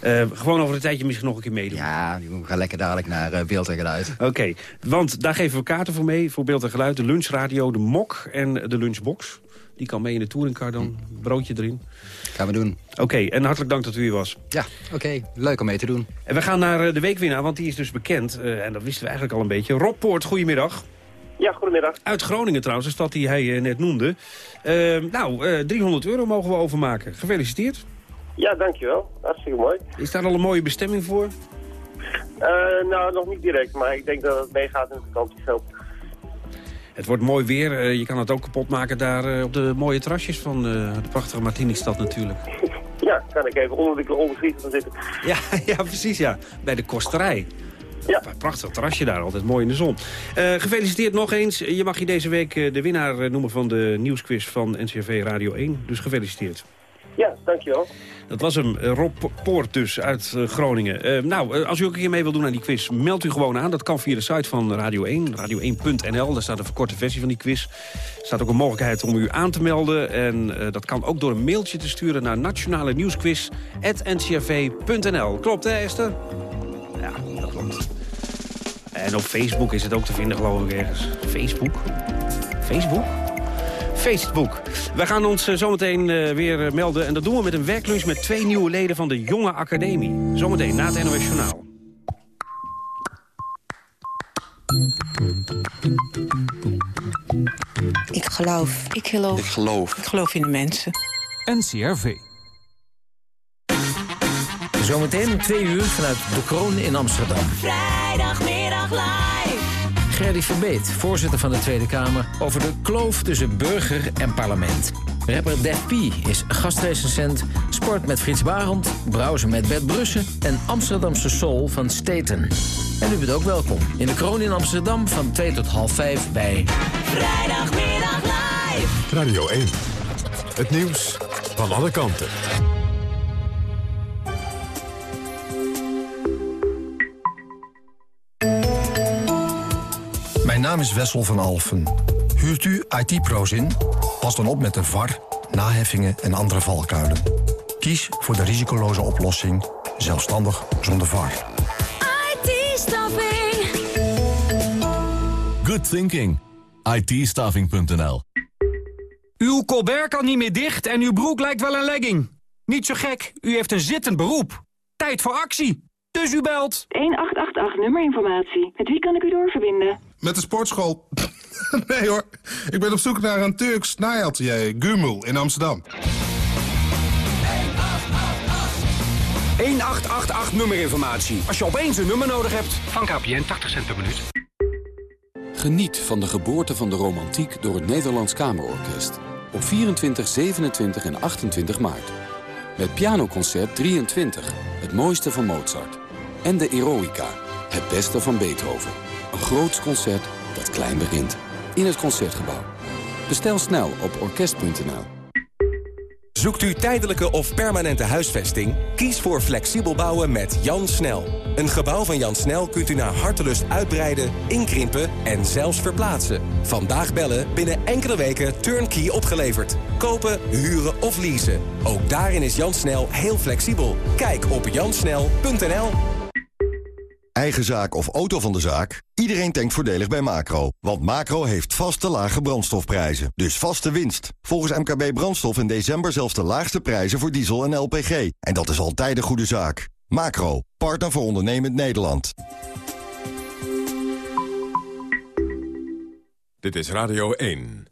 Eh, gewoon over een tijdje misschien nog een keer meedoen. Ja, we gaan lekker dadelijk naar eh, beeld en geluid. Oké, want daar geven we kaarten voor mee. Voor beeld en geluid, de lunchradio, de mok en de lunchbox. Die kan mee in de touringcar dan. Broodje erin. Gaan we doen. Oké, en hartelijk dank dat u hier was. Ja, oké. Leuk om mee te doen. En we gaan naar eh, de weekwinnaar, want die is dus bekend. Eh, en dat wisten we eigenlijk al een beetje. Rob Poort, goedemiddag. Ja, goedemiddag. Uit Groningen trouwens, de stad die hij eh, net noemde. Eh, nou, eh 300 euro mogen we overmaken. Gefeliciteerd. Ja, dankjewel. Hartstikke mooi. Is daar al een mooie bestemming voor? Eh, nou, nog niet direct, maar ik denk dat het meegaat in het vakantieveld. Het wordt mooi weer. Eh, je kan het ook kapot maken daar eh, op de mooie terrasjes van eh, de prachtige Martini-stad natuurlijk. Ja, kan ik even onder de onderschieten gaan zitten. Ja, ja, precies ja. Bij de kosterij. Ja. Prachtig terrasje daar, altijd mooi in de zon. Gefeliciteerd nog eens. Je mag je deze week de winnaar noemen van de nieuwsquiz van NCRV Radio 1. Dus gefeliciteerd. Ja, dankjewel. Dat was hem, eh, Rob Poort dus uit eh, Groningen. Eh, nou, als u ook een keer mee wilt doen aan die quiz, meld u gewoon aan. Dat kan via de site van Radio 1, radio1.nl. Daar staat een verkorte versie van die quiz. Er staat ook een mogelijkheid om u aan te melden. En dat kan ook door een mailtje te sturen naar nationale nieuwsquiz.ncrv.nl. Klopt hè, Esther? Ja, dat klopt. En op Facebook is het ook te vinden, geloof ik, ergens. Facebook? Facebook? Facebook. Wij gaan ons eh, zometeen eh, weer eh, melden. En dat doen we met een werklunch met twee nieuwe leden van de Jonge Academie. Zometeen na het NOS Journaal. Ik geloof. Ik geloof. Ik geloof. Ik geloof in de mensen. NCRV. Zometeen om twee uur vanuit De Kroon in Amsterdam. Vrijdagmiddag live. Gerdy Verbeet, voorzitter van de Tweede Kamer... over de kloof tussen burger en parlement. Rapper Def P is gastrecensent, sport met Frits Barend... browser met Bert Brussen en Amsterdamse soul van Staten. En u bent ook welkom in De Kroon in Amsterdam van 2 tot half 5 bij... Vrijdagmiddag live. Radio 1. Het nieuws van alle kanten. Mijn naam is Wessel van Alfen. Huurt u IT-pro's in? Pas dan op met de VAR, naheffingen en andere valkuilen. Kies voor de risicoloze oplossing, zelfstandig zonder VAR. IT-staffing. Good thinking. ITstaving.nl Uw colbert kan niet meer dicht en uw broek lijkt wel een legging. Niet zo gek, u heeft een zittend beroep. Tijd voor actie. Dus u belt. 1888 nummerinformatie. Met wie kan ik u doorverbinden? Met de sportschool. nee hoor, ik ben op zoek naar een Turks naaiatelier, Gumul, in Amsterdam. 1888 nummerinformatie. Als je opeens een nummer nodig hebt. Van KPN 80 cent per minuut. Geniet van de geboorte van de romantiek door het Nederlands Kamerorkest. Op 24, 27 en 28 maart. Met pianoconcert 23, het mooiste van Mozart. En de Eroica, het beste van Beethoven. Een groots concert dat klein begint. In het Concertgebouw. Bestel snel op orkest.nl. Zoekt u tijdelijke of permanente huisvesting? Kies voor flexibel bouwen met Jan Snel. Een gebouw van Jan Snel kunt u naar hartelust uitbreiden, inkrimpen en zelfs verplaatsen. Vandaag bellen, binnen enkele weken turnkey opgeleverd. Kopen, huren of leasen. Ook daarin is Jan Snel heel flexibel. Kijk op jansnel.nl. Eigen zaak of auto van de zaak? Iedereen denkt voordelig bij Macro. Want Macro heeft vaste lage brandstofprijzen. Dus vaste winst. Volgens MKB Brandstof in december zelfs de laagste prijzen voor diesel en LPG. En dat is altijd een goede zaak. Macro, partner voor ondernemend Nederland. Dit is Radio 1.